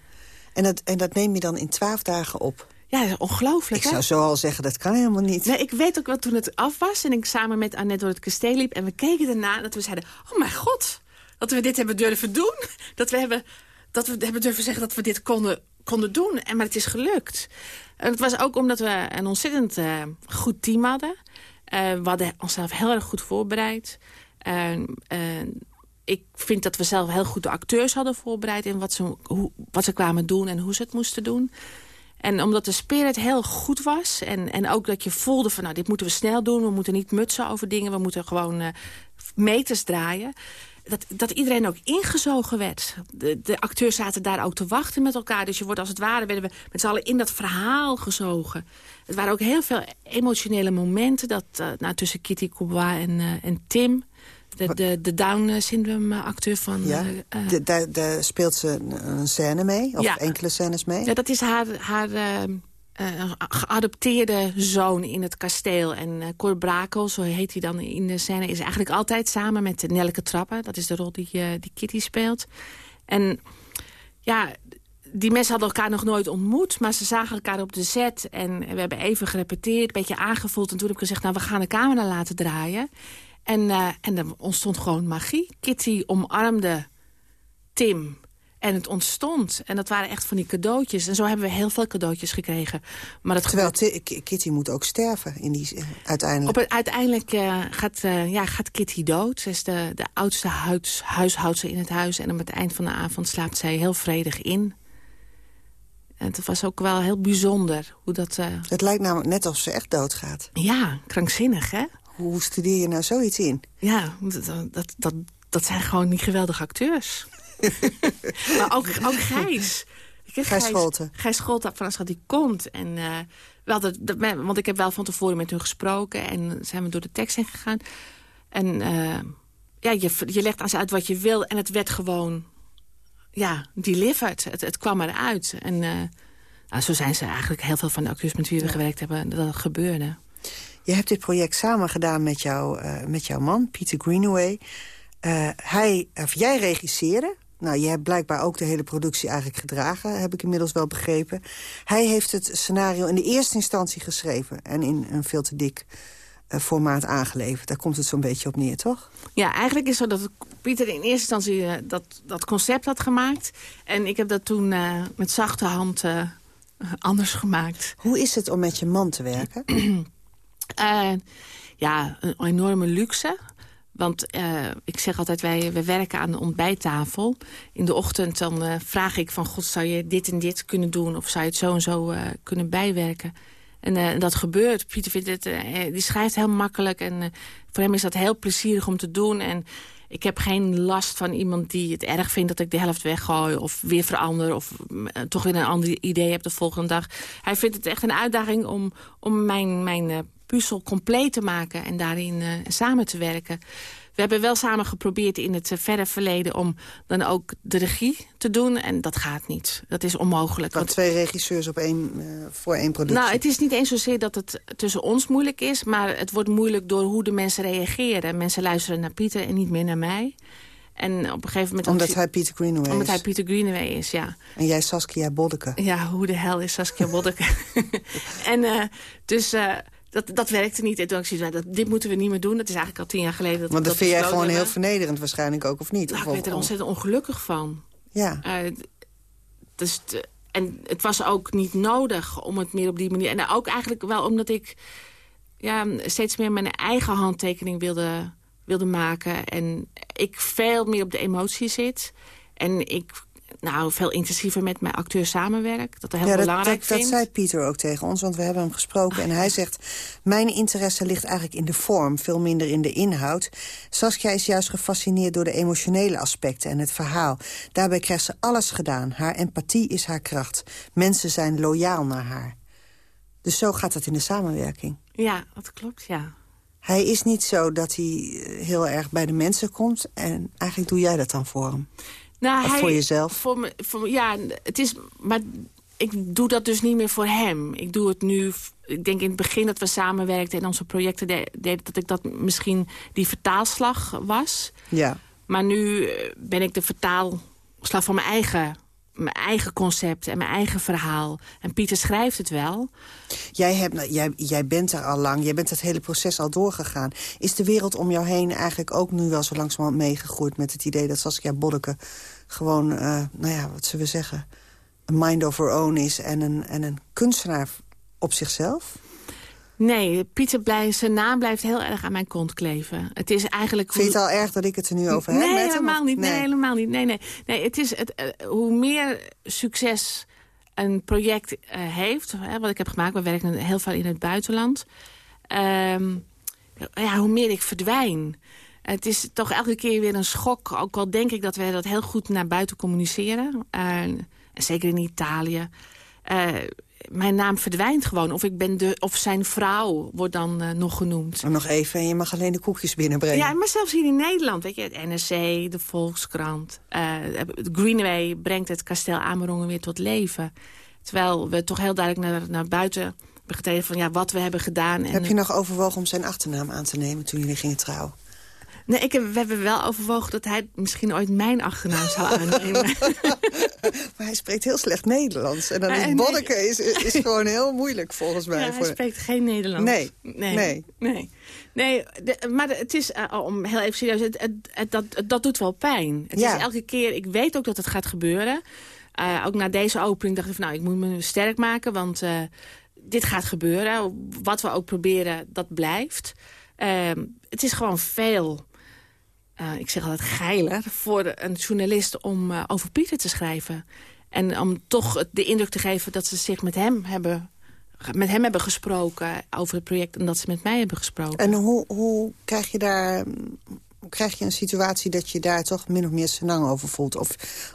en dat, en dat neem je dan in twaalf dagen op? Ja, ongelooflijk. Ik zou zo al zeggen, dat kan helemaal niet. Nee, ik weet ook wel toen het af was en ik samen met Annette door het kasteel liep... en we keken erna dat we zeiden, oh mijn god, dat we dit hebben durven doen. Dat we hebben, dat we hebben durven zeggen dat we dit konden, konden doen. En, maar het is gelukt. En het was ook omdat we een ontzettend uh, goed team hadden... Uh, we hadden onszelf heel erg goed voorbereid. Ik vind dat we zelf heel goed de acteurs hadden voorbereid... in wat ze, hoe, wat ze kwamen doen en hoe ze het moesten doen. En omdat de spirit heel goed was... en, en ook dat je voelde van, nou, dit moeten we snel doen... we moeten niet mutsen over dingen, we moeten gewoon meters draaien... dat, dat iedereen ook ingezogen werd. De, de acteurs zaten daar ook te wachten met elkaar. Dus je wordt als het ware werden we met z'n allen in dat verhaal gezogen. Het waren ook heel veel emotionele momenten dat, uh, nou, tussen Kitty Coubois en, uh, en Tim. De, de, de Down-syndroom-acteur van... Ja, uh, de, daar, daar speelt ze een scène mee? Of ja. enkele scènes mee? Ja, dat is haar, haar uh, geadopteerde zoon in het kasteel. En uh, Cor Brakel, zo heet hij dan in de scène... is eigenlijk altijd samen met Nelke Trappen. Dat is de rol die, uh, die Kitty speelt. En ja, die mensen hadden elkaar nog nooit ontmoet... maar ze zagen elkaar op de set en we hebben even gerepeteerd... een beetje aangevoeld en toen heb ik gezegd... nou, we gaan de camera laten draaien. En, en er ontstond gewoon magie. Kitty omarmde Tim en het ontstond. En dat waren echt van die cadeautjes. En zo hebben we heel veel cadeautjes gekregen. Maar dat Terwijl gebeurt... Kitty moet ook sterven in die, uiteindelijk. Op het, uiteindelijk uh, gaat, uh, ja, gaat Kitty dood. Ze is de, de oudste huis, huishoudster in het huis. En op het eind van de avond slaapt zij heel vredig in. En het was ook wel heel bijzonder. Hoe dat. Het lijkt namelijk net alsof ze echt doodgaat. Ja, krankzinnig, hè? Hoe studeer je nou zoiets in? Ja, dat, dat, dat, dat zijn gewoon die geweldige acteurs. Maar ook, ook Gijs. Gijs Scholten. Gijs Scholten, van als die komt. En, uh, we hadden, dat, want ik heb wel van tevoren met hun gesproken. En zijn we door de tekst heen gegaan. En uh, ja, je, je legt aan ze uit wat je wil. En het werd gewoon, ja, delivered. Het, het kwam eruit. En uh, nou, zo zijn ze eigenlijk heel veel van de acteurs met wie we ja. gewerkt hebben. Dat het gebeurde. Je hebt dit project samen gedaan met, jou, met jouw man, Peter Greenaway. hij, of jij regisseerde, nou, je hebt blijkbaar ook de hele productie eigenlijk gedragen, heb ik inmiddels wel begrepen. Hij heeft het scenario in de eerste instantie geschreven en in een veel te dik uh, formaat aangeleverd. Daar komt het zo'n beetje op neer, toch? Ja, eigenlijk is het zo dat Pieter in eerste instantie uh, dat, dat concept had gemaakt. En ik heb dat toen uh, met zachte hand anders gemaakt. Hoe is het om met je man te werken? ja, een enorme luxe. Want uh, ik zeg altijd, wij, wij werken aan de ontbijttafel. In de ochtend dan uh, vraag ik van... God, zou je dit en dit kunnen doen? Of zou je het zo en zo uh, kunnen bijwerken? En dat gebeurt. Pieter vindt het, die schrijft heel makkelijk. En voor hem is dat heel plezierig om te doen. En ik heb geen last van iemand die het erg vindt... dat ik de helft weggooi of weer verander... of toch weer een ander idee heb de volgende dag. Hij vindt het echt een uitdaging om, om mijn... mijn puzzel compleet te maken en daarin uh, samen te werken. We hebben wel samen geprobeerd in het uh, verre verleden... om dan ook de regie te doen. En dat gaat niet. Dat is onmogelijk. Want twee regisseurs op één, uh, voor één productie? Nou, het is niet eens zozeer dat het tussen ons moeilijk is... maar het wordt moeilijk door hoe de mensen reageren. Mensen luisteren naar Pieter en niet meer naar mij. En op een gegeven moment... Omdat hij Peter Greenaway Omdat is? hij Peter Greenaway is, ja. En jij Saskia Boddeke? Ja, hoe de hel is Saskia Boddeke? en uh, dus... Uh, dat, dat werkte niet. En toen ik dat dit moeten we niet meer doen. Dat is eigenlijk al tien jaar geleden. Dat Want dat, dat vind jij gewoon heel vernederend waarschijnlijk ook, of niet? Nou, of, ik werd er ontzettend ongelukkig van. Ja. Uh, dus en het was ook niet nodig om het meer op die manier... En ook eigenlijk wel omdat ik ja, steeds meer mijn eigen handtekening wilde, wilde maken. En ik veel meer op de emotie zit. En ik nou, veel intensiever met mijn acteur samenwerk. Dat heel ja, dat, belangrijk dat, dat zei Pieter ook tegen ons, want we hebben hem gesproken. En hij zegt, mijn interesse ligt eigenlijk in de vorm, veel minder in de inhoud. Saskia is juist gefascineerd door de emotionele aspecten en het verhaal. Daarbij krijgt ze alles gedaan. Haar empathie is haar kracht. Mensen zijn loyaal naar haar. Dus zo gaat het in de samenwerking. Ja, dat klopt, ja. Hij is niet zo dat hij heel erg bij de mensen komt. En eigenlijk doe jij dat dan voor hem. Nou, hij, voor jezelf? Voor me, voor, ja, het is... Maar ik doe dat dus niet meer voor hem. Ik doe het nu... Ik denk in het begin dat we samenwerkten en onze projecten deden... dat ik dat misschien die vertaalslag was. Ja. Maar nu ben ik de vertaalslag van mijn eigen mijn eigen concept en mijn eigen verhaal. En Pieter schrijft het wel. Jij, hebt, jij, jij bent er al lang, jij bent het hele proces al doorgegaan. Is de wereld om jou heen eigenlijk ook nu wel zo langzamerhand meegegroeid... met het idee dat Saskia Boddeke gewoon, uh, nou ja, wat zullen we zeggen... een mind of her own is en een, en een kunstenaar op zichzelf? Nee, Pieter blijft, zijn naam blijft heel erg aan mijn kont kleven. Het is eigenlijk... Vind je het al erg dat ik het er nu over heb? Nee, met helemaal hem, niet. Nee. nee. helemaal niet. Nee, nee. nee het is het, uh, hoe meer succes een project uh, heeft... Hè, wat ik heb gemaakt, we werken heel veel in het buitenland... Um, ja, hoe meer ik verdwijn... Het is toch elke keer weer een schok. Ook al denk ik dat wij dat heel goed naar buiten communiceren. Uh, zeker in Italië. Uh, mijn naam verdwijnt gewoon. Of, ik ben de, of zijn vrouw wordt dan uh, nog genoemd. Maar nog even, je mag alleen de koekjes binnenbrengen. Ja, maar zelfs hier in Nederland. Weet je, het NRC, de Volkskrant. Uh, Greenway brengt het kasteel Amerongen weer tot leven. Terwijl we toch heel duidelijk naar, naar buiten begrepen van ja, wat we hebben gedaan. Heb je nog overwogen om zijn achternaam aan te nemen toen jullie gingen trouwen? Nee, ik heb, we hebben wel overwogen dat hij misschien ooit mijn achternaam zou aannemen. maar hij spreekt heel slecht Nederlands. En dan is nee. Bonneke is, is gewoon heel moeilijk volgens mij. Ja, hij spreekt geen Nederlands. Nee, nee, nee. nee. nee de, maar het is, uh, om heel even serieus, het, het, het, dat, dat doet wel pijn. Het ja. is elke keer, ik weet ook dat het gaat gebeuren. Uh, ook na deze opening dacht ik van, nou, ik moet me sterk maken, want... Uh, dit gaat gebeuren. Wat we ook proberen, dat blijft. Uh, het is gewoon veel uh, ik zeg altijd geiler, voor een journalist om uh, over Pieter te schrijven. En om toch de indruk te geven dat ze zich met hem hebben, met hem hebben gesproken over het project... en dat ze met mij hebben gesproken. En hoe, hoe krijg je daar... Hoe krijg je een situatie dat je daar toch min of meer senang over voelt? Of,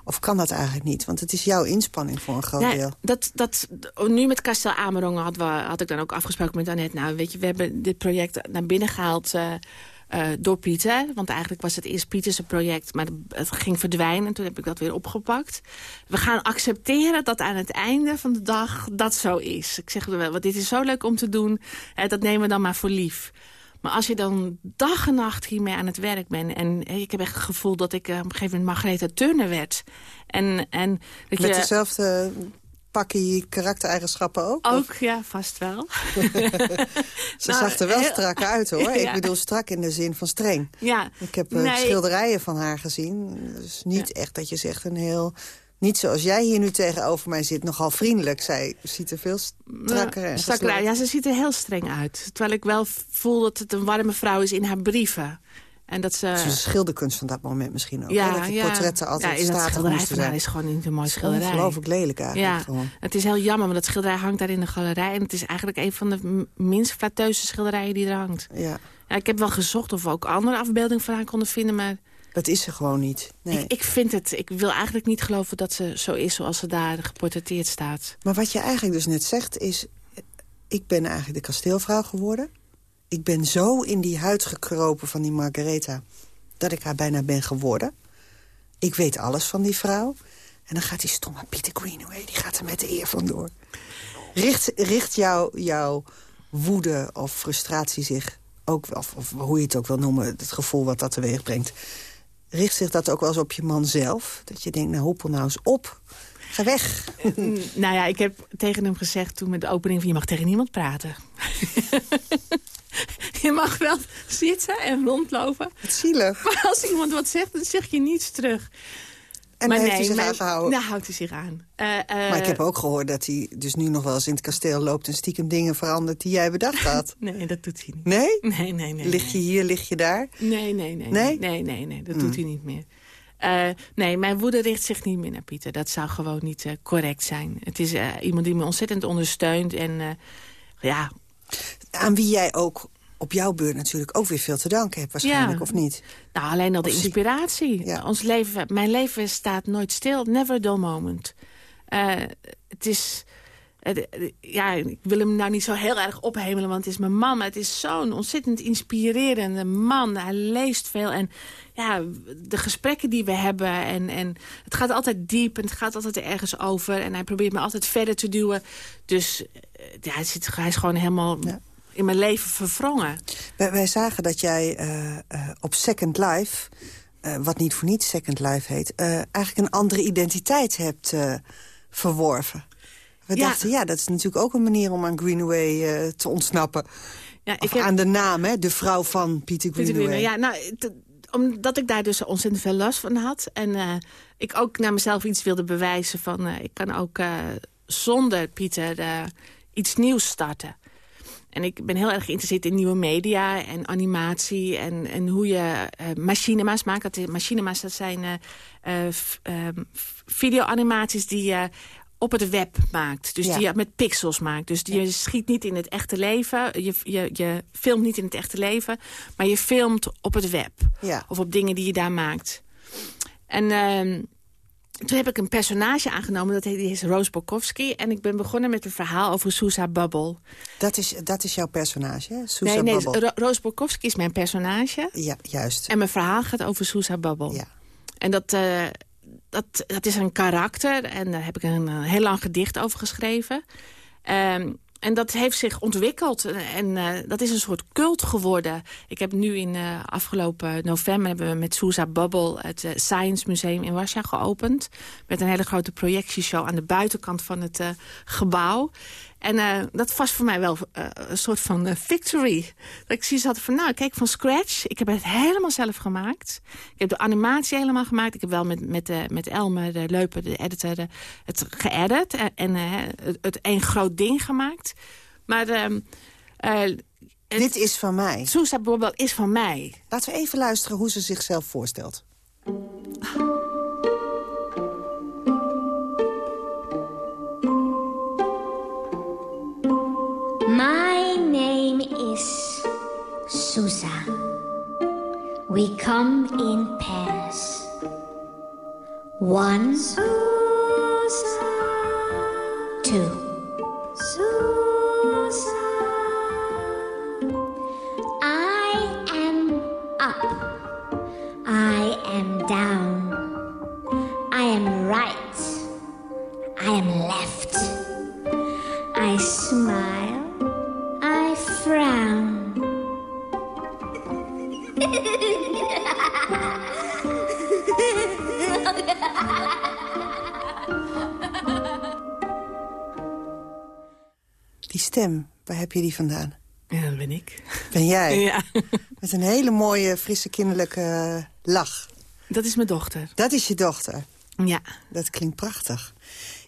of kan dat eigenlijk niet? Want het is jouw inspanning voor een groot nee, deel. Dat, dat, nu met Kastel Amerongen had, we, had ik dan ook afgesproken met Annette. Nou, weet je, we hebben dit project naar binnen gehaald... Uh, uh, door Pieter. Want eigenlijk was het eerst Pieters project, maar het ging verdwijnen. En toen heb ik dat weer opgepakt. We gaan accepteren dat aan het einde van de dag dat zo is. Ik zeg wel, want dit is zo leuk om te doen. Dat nemen we dan maar voor lief. Maar als je dan dag en nacht hiermee aan het werk bent... en ik heb echt het gevoel dat ik uh, op een gegeven moment Margaretha Turner werd. En, en dat Met je, dezelfde pakkie karaktereigenschappen ook? Ook, of? ja, vast wel. Ze nou, zag er wel heel... strak uit, hoor. ja. Ik bedoel strak in de zin van streng. Ja. Ik heb uh, nee. schilderijen van haar gezien. Dus niet ja. echt dat je zegt een heel... Niet zoals jij hier nu tegenover mij zit, nogal vriendelijk. Zij ziet er veel strakker en strakker Ja, ze ziet er heel streng uit. Terwijl ik wel voel dat het een warme vrouw is in haar brieven. En dat ze... Het is een schilderkunst van dat moment misschien ook. Ja, hè? dat die ja. portretten altijd ja, statig schilderij moesten zijn. is gewoon niet een mooi schilderij. Ongelooflijk lelijk eigenlijk. Ja, gewoon. het is heel jammer, want dat schilderij hangt daar in de galerij. En het is eigenlijk een van de minst flatteuze schilderijen die er hangt. Ja. ja. Ik heb wel gezocht of we ook andere afbeeldingen van haar konden vinden, maar... Dat is ze gewoon niet. Nee. Ik, ik, vind het, ik wil eigenlijk niet geloven dat ze zo is zoals ze daar geportretteerd staat. Maar wat je eigenlijk dus net zegt is... ik ben eigenlijk de kasteelvrouw geworden. Ik ben zo in die huid gekropen van die Margaretha dat ik haar bijna ben geworden. Ik weet alles van die vrouw. En dan gaat die stomme Peter Greenaway, die gaat er met de eer vandoor. Richt, richt jouw jou woede of frustratie zich ook, of, of hoe je het ook wil noemen... het gevoel wat dat teweeg brengt... richt zich dat ook wel eens op je man zelf? Dat je denkt, nou hoppel nou eens op... Ga weg. nou ja, ik heb tegen hem gezegd toen met de opening van... je mag tegen niemand praten. mag wel zitten en rondlopen. Wat zielig. Maar als iemand wat zegt, dan zeg je niets terug. En maar heeft nee, hij zich aangehouden? Nou, houdt hij zich aan. Uh, uh, maar ik heb ook gehoord dat hij dus nu nog wel eens in het kasteel loopt... en stiekem dingen verandert die jij bedacht had. nee, dat doet hij niet. Nee? Nee, nee, nee. Lig je hier, lig je daar? Nee, nee, nee. Nee? Nee, nee, nee, dat mm. doet hij niet meer. Uh, nee, mijn woede richt zich niet meer naar Pieter. Dat zou gewoon niet correct zijn. Het is iemand die me ontzettend ondersteunt. En ja... Aan wie jij ook op jouw beurt natuurlijk ook weer veel te danken hebt waarschijnlijk, ja. of niet? Nou, alleen al de inspiratie. Ja. Ons leven, mijn leven staat nooit stil. Never a dull moment. het is... Ja, ik wil hem nou niet zo heel erg ophemelen, want het is mijn man. Maar het is zo'n ontzettend inspirerende man. Hij leest veel en ja, de gesprekken die we hebben. En, en het gaat altijd diep en het gaat altijd ergens over. En hij probeert me altijd verder te duwen. Dus ja, hij, zit, hij is gewoon helemaal... Ja in mijn leven verwrongen. Wij, wij zagen dat jij uh, uh, op Second Life, uh, wat niet voor niets Second Life heet... eigenlijk een andere identiteit hebt verworven. We ja. dachten, ja, dat is natuurlijk ook een manier om aan Greenaway te ontsnappen. Ja, ik heb... aan de naam, hè, de vrouw van Peter Greenaway. Greenaway ja, nou, omdat ik daar dus ontzettend veel last van had. En ik ook naar mezelf iets wilde bewijzen van... ik kan ook zonder Pieter iets nieuws starten. En ik ben heel erg geïnteresseerd in nieuwe media en animatie... en, en hoe je uh, machinema's maakt. Dat, machinema's, dat zijn uh, uh, videoanimaties die op het web maakt. Dus die je met pixels maakt. Dus je schiet niet in het echte leven. Je, je, je filmt niet in het echte leven. Maar je filmt op het web. Of op dingen die je daar maakt. En... Toen heb ik een personage aangenomen, dat heet, die is Roos Bokowski. En ik ben begonnen met een verhaal over Sousa Bubble. Dat is, dat is jouw personage, hè? nee, nee, Ro Roos Bokowski is mijn personage. Ja, juist. En mijn verhaal gaat over Sousa Bubble. Ja. En dat, uh, dat, dat is een karakter. En daar heb ik een, een heel lang gedicht over geschreven. Um, en dat heeft zich ontwikkeld. En uh, dat is een soort cult geworden. Ik heb nu in uh, afgelopen november hebben we met Sousa Bubble... het uh, Science Museum in Warschau geopend. Met een hele grote projectieshow aan de buitenkant van het gebouw. En uh, dat was voor mij wel uh, een soort van uh, victory. Dat ik zoiets had van, nou, kijk, van scratch. Ik heb het helemaal zelf gemaakt. Ik heb de animatie helemaal gemaakt. Ik heb wel met, met, met Elmer, de Leuper, de editor, de, het geëdit. En het, het een groot ding gemaakt. Maar... Ehm, Dit is van mij. Sousa bijvoorbeeld is van mij. Laten we even luisteren hoe ze zichzelf voorstelt. My name is Sousa. We come in pairs. One, Sousa. Two, Sousa. I am up. I am down. I am right. I am left. I smile. Frown. Die stem, waar heb je die vandaan? Ja, dat ben ik. Ben jij? Ja. Met een hele mooie, frisse, kinderlijke lach. Dat is mijn dochter. Dat is je dochter? Ja. Dat klinkt prachtig.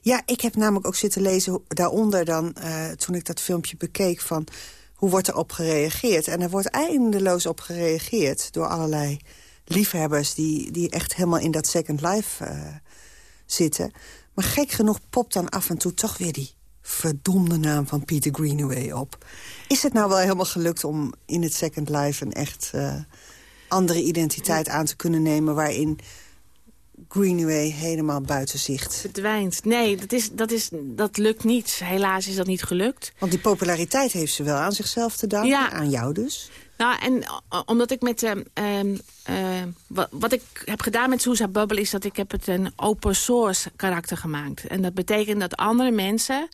Ja, ik heb namelijk ook zitten lezen daaronder dan... Uh, toen ik dat filmpje bekeek van... hoe wordt er op gereageerd? En er wordt eindeloos op gereageerd door allerlei liefhebbers... die, die echt helemaal in dat Second Life uh, zitten. Maar gek genoeg popt dan af en toe toch weer die verdomde naam van Peter Greenaway op. Is het nou wel helemaal gelukt om in het Second Life... een echt uh, andere identiteit aan te kunnen nemen... waarin Greenaway helemaal buiten zicht. Verdwijnt. Nee, dat, is, dat, is, dat lukt niet. Helaas is dat niet gelukt. Want die populariteit heeft ze wel aan zichzelf te danken. Ja. Aan jou dus. Nou, en omdat ik met... Uh, uh, wat, wat, ik heb gedaan met Sousa Bubble... is dat ik heb het een open source karakter gemaakt. En dat betekent dat andere mensen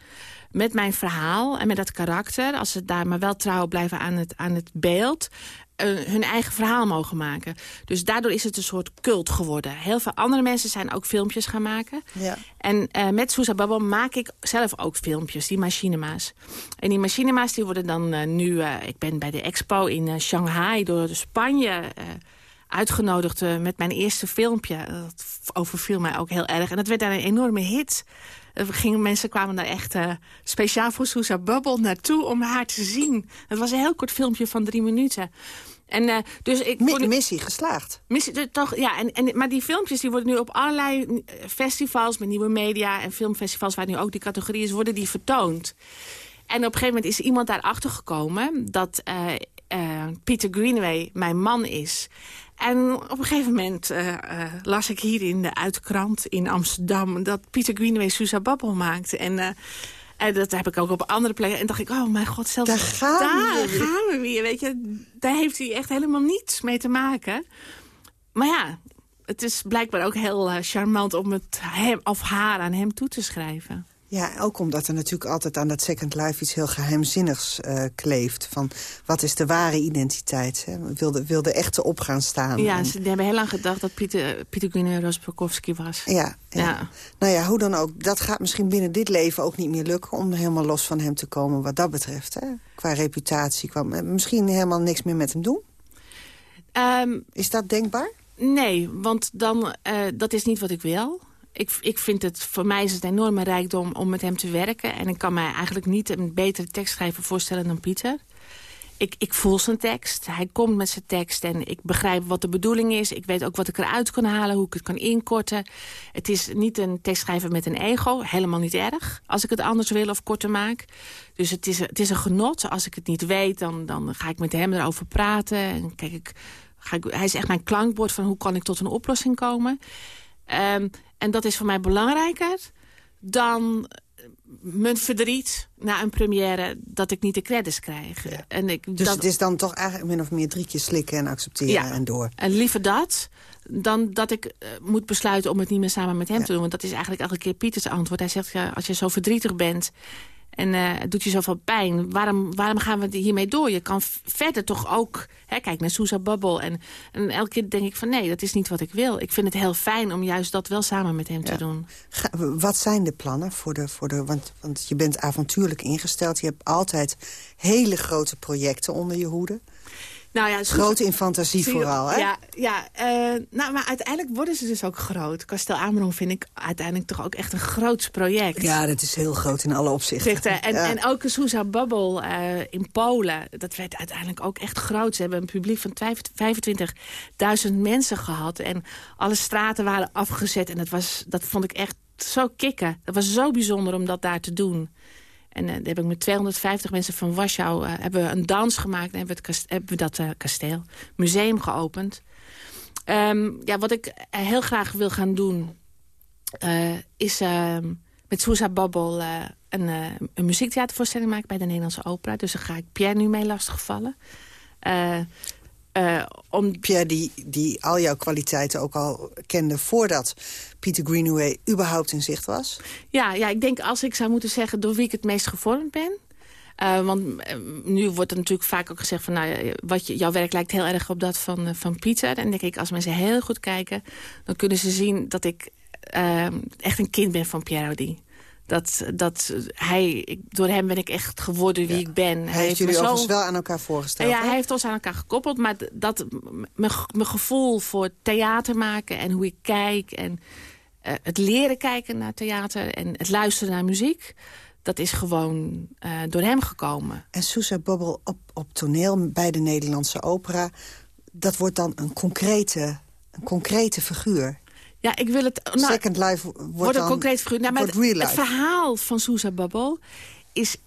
met mijn verhaal en met dat karakter... als ze daar maar wel trouw blijven aan het, aan het beeld hun eigen verhaal mogen maken. Dus daardoor is het een soort cult geworden. Heel veel andere mensen zijn ook filmpjes gaan maken. Ja. En uh, met Sousa Bubble maak ik zelf ook filmpjes, die machinema's. En die machinema's die worden dan uh, nu... Uh, ik ben bij de expo in Shanghai door de Spanje uitgenodigd met mijn eerste filmpje. Dat overviel mij ook heel erg. En dat werd daar een enorme hit. Er gingen, mensen kwamen daar echt uh, speciaal voor Sousa Bubble naartoe om haar te zien. Het was een heel kort filmpje van drie minuten. En, uh, dus ik, M missie geslaagd. Missie, toch, ja, en, en, maar die filmpjes die worden nu op allerlei festivals... met nieuwe media en filmfestivals waar nu ook die categorie is... worden die vertoond. En op een gegeven moment is iemand daarachter gekomen... dat uh, uh, Peter Greenaway mijn man is. En op een gegeven moment uh, uh, las ik hier in de uitkrant in Amsterdam... dat Peter Greenaway Sousa Bubble maakte. En, en dat heb ik ook op andere plekken. En dacht ik, oh mijn god, zelfs daar gaan, daar we, gaan we weer. Weet je, daar heeft hij echt helemaal niets mee te maken. Maar ja, het is blijkbaar ook heel charmant om het hem of haar aan hem toe te schrijven. Ja, ook omdat er natuurlijk altijd aan dat Second Life iets heel geheimzinnigs uh, kleeft. Van wat is de ware identiteit? Hè? Wilde, wilde echt op gaan staan. Ja, en... ze hebben heel lang gedacht dat Pieter, Pieter Rosbakowski was. Ja, ja, ja. Nou ja, hoe dan ook. Dat gaat misschien binnen dit leven ook niet meer lukken... om helemaal los van hem te komen wat dat betreft. Hè? Qua reputatie. Qua, misschien helemaal niks meer met hem doen. Um, is dat denkbaar? Nee, want dan, uh, dat is niet wat ik wil ik, ik vind het, voor mij is het een enorme rijkdom om met hem te werken. En ik kan mij eigenlijk niet een betere tekstschrijver voorstellen dan Pieter. ik, ik voel zijn tekst. Hij komt met zijn tekst en ik begrijp wat de bedoeling is. Ik weet ook wat ik eruit kan halen, hoe ik het kan inkorten. Het is niet een tekstschrijver met een ego. Helemaal niet erg, als ik het anders wil of korter maak. Dus het is, het is een genot. Als ik het niet weet, dan, dan ga ik met hem erover praten. En kijk, ik, ga hij is echt mijn klankbord van hoe kan ik tot een oplossing komen. Um, en dat is voor mij belangrijker dan mijn verdriet na een première dat ik niet de credits krijg. En ik, dus het is dan toch eigenlijk min of meer drie keer slikken en accepteren en door. En liever dat dan dat ik uh, moet besluiten om het niet meer samen met hem te doen. Want dat is eigenlijk elke keer Pieters antwoord. Hij zegt, ja, als je zo verdrietig bent en uh, het doet je zoveel pijn. Waarom, waarom gaan we hiermee door? Je kan verder toch ook... Hè, kijk naar Sousa Bubble. En, en elke keer denk ik van nee, dat is niet wat ik wil. Ik vind het heel fijn om juist dat wel samen met hem te doen. wat zijn de plannen voor de... Voor de want, want je bent avontuurlijk ingesteld. Je hebt altijd hele grote projecten onder je hoede. Nou ja, groot in fantasie vooral, hè? Ja, ja uh, nou, maar uiteindelijk worden ze dus ook groot. Kastel Amerong vind ik uiteindelijk toch ook echt een groot project. Ja, dat is heel groot in alle opzichten. En, en ook Sousa Bubble uh, in Polen, dat werd uiteindelijk ook echt groot. Ze hebben een publiek van 25.000 mensen gehad. En alle straten waren afgezet. En dat, was, dat vond ik echt zo kicken. Dat was zo bijzonder om dat daar te doen. En uh, heb ik met 250 mensen van Warschau uh, hebben we een dans gemaakt. En hebben we, het hebben we dat uh, kasteel, museum geopend. Um, ja, wat ik heel graag wil gaan doen... is ehm, met Sousa Babbel een, een muziektheatervoorstelling maken... bij de Nederlandse Opera. Dus daar ga ik Pierre nu mee lastigvallen. Uh, om... Pierre, die, die al jouw kwaliteiten ook al kende... voordat Peter Greenaway überhaupt in zicht was? Ja, ja, ik denk als ik zou moeten zeggen door wie ik het meest gevormd ben... Uh, want uh, nu wordt er natuurlijk vaak ook gezegd van... Nou, wat je, jouw werk lijkt heel erg op dat van, uh, van Pieter. En denk ik, als mensen heel goed kijken... dan kunnen ze zien dat ik echt een kind ben van Pierre Audi. Dat, dat hij, door hem ben ik echt geworden wie ik ben. Hij, hij heeft jullie zo... wel aan elkaar voorgesteld. Ja, hij heeft ons aan elkaar gekoppeld. Maar dat, mijn, gevoel voor theater maken en hoe ik kijk... en uh, het leren kijken naar theater en het luisteren naar muziek... dat is gewoon uh, door hem gekomen. En Sousa Bobbel op, op toneel bij de Nederlandse opera... dat wordt dan een concrete, een concrete figuur. Ja, ik wil het... Nou, Second Life wordt, wordt een concreet figuur. Nou, het, het, verhaal van Sousa Bubble is,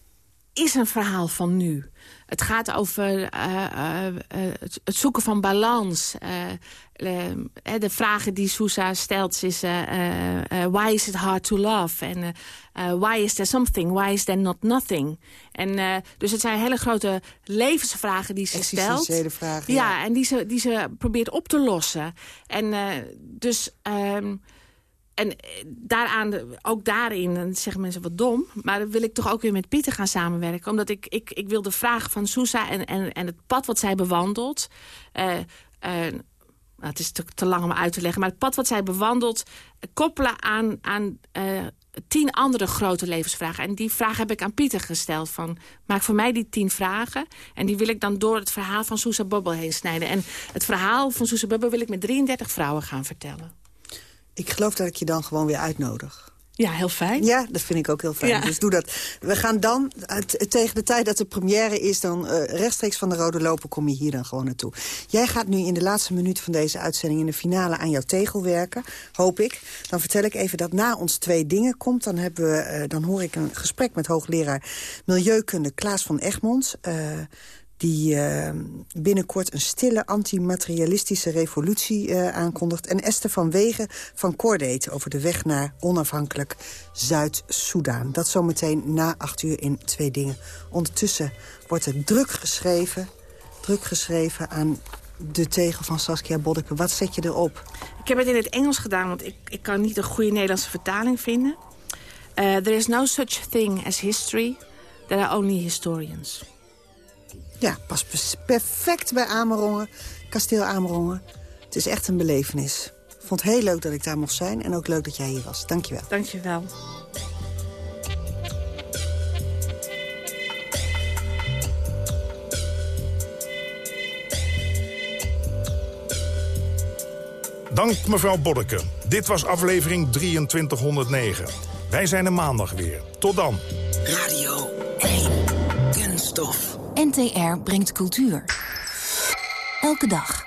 is een verhaal van nu. Het gaat over uh, uh, het, het, zoeken van balans. de vragen die Sousa stelt is... why is it hard to love? En why is there something? Why is there not nothing? En, dus het zijn hele grote levensvragen die ze stelt. vragen. Ja, ja, en die ze, die ze probeert op te lossen. En dus... Um, en eh, daaraan, ook daarin, dan zeggen mensen wat dom... maar dan wil ik toch ook weer met Pieter gaan samenwerken. Omdat ik, ik, ik wil de vraag van Sousa en, en, en het pad wat zij bewandelt... Uh, uh, nou, het is te, te, lang om uit te leggen... maar het pad wat zij bewandelt... koppelen aan, aan tien andere grote levensvragen. En die vraag heb ik aan Pieter gesteld. Van, maak voor mij die tien vragen. En die wil ik dan door het verhaal van Sousa Bobbel heen snijden. En het verhaal van Sousa Bobbel wil ik met 33 vrouwen gaan vertellen. Ik geloof dat ik je dan gewoon weer uitnodig. Ja, heel fijn. Ja, dat vind ik ook heel fijn. Dus doe dat. We gaan dan, tegen de tijd dat de première is... dan uh, rechtstreeks van de Rode Lopen kom je hier dan gewoon naartoe. Jij gaat nu in de laatste minuut van deze uitzending... in de finale aan jouw tegel werken, hoop ik. Dan vertel ik even dat na ons twee dingen komt. Dan, hebben we, uh, dan hoor ik een gesprek met hoogleraar Milieukunde Klaas van Egmond... Uh, die uh, binnenkort een stille antimaterialistische revolutie uh, aankondigt. En Esther van Wegen van Cordate over de weg naar onafhankelijk Zuid-Soedan. Dat zometeen na acht uur in twee dingen. Ondertussen wordt er druk geschreven, druk geschreven aan de tegel van Saskia Boddeke. Wat zet je erop? Ik heb het in het Engels gedaan, want ik, ik kan niet een goede Nederlandse vertaling vinden. Uh, there is no such thing as history. There are only historians. Ja, past perfect bij Amerongen, kasteel Amerongen. Het is echt een belevenis. Ik vond het heel leuk dat ik daar mocht zijn en ook leuk dat jij hier was. Dank je wel. Dank je wel. Dank mevrouw Boddeke. Dit was aflevering 2309. Wij zijn er maandag weer. Tot dan. Radio 1. Kunststof. NTR brengt cultuur. Elke dag.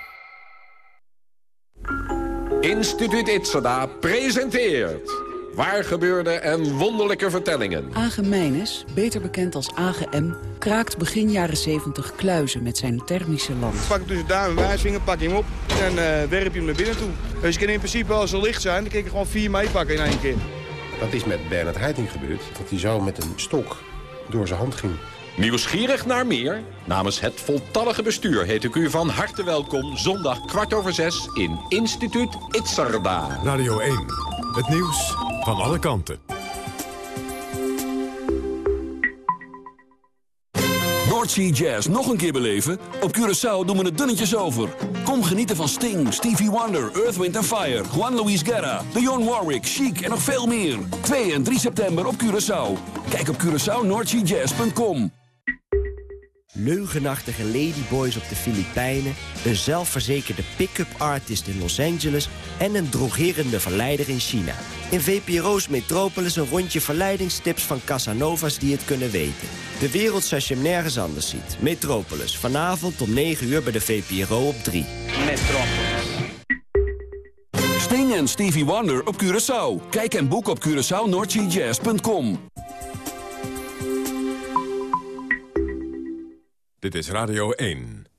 Instituut Itzada presenteert... Waar gebeurde en wonderlijke vertellingen. Age Meines, beter bekend als Age M, kraakt begin jaren 70 kluizen met zijn thermische lamp. Pak hem tussen duim en wijsvinger, pak je hem op en uh, werp je hem naar binnen toe. Dus je kan in principe als ze licht zijn, dan kan je gewoon vier meepakken in één keer. Dat is met Bernard Heiting gebeurd, dat hij zo met een stok door zijn hand ging. Nieuwsgierig naar meer? Namens het voltallige bestuur heet ik u van harte welkom... zondag kwart over zes in Instituut Itzarda. Radio 1, het nieuws van alle kanten. Noordsea Jazz nog een keer beleven? Op Curaçao doen we het dunnetjes over. Kom genieten van Sting, Stevie Wonder, Earth, Wind Fire... Juan Luis Guerra, Dionne Warwick, Chic en nog veel meer. 2 en 3 september op Curaçao. Kijk op CuraçaoNoordseaJazz.com. Leugenachtige ladyboys op de Filipijnen... een zelfverzekerde pick-up artist in Los Angeles... en een drogerende verleider in China. In VPRO's Metropolis een rondje verleidingstips van Casanovas die het kunnen weten. De wereld zoals je hem nergens anders ziet. Metropolis, vanavond om 9 uur bij de VPRO op 3. Metropolis. Sting en Stevie Wonder op Curaçao. Kijk en boek op CuraçaoNoordseaJazz.com. Dit is Radio 1.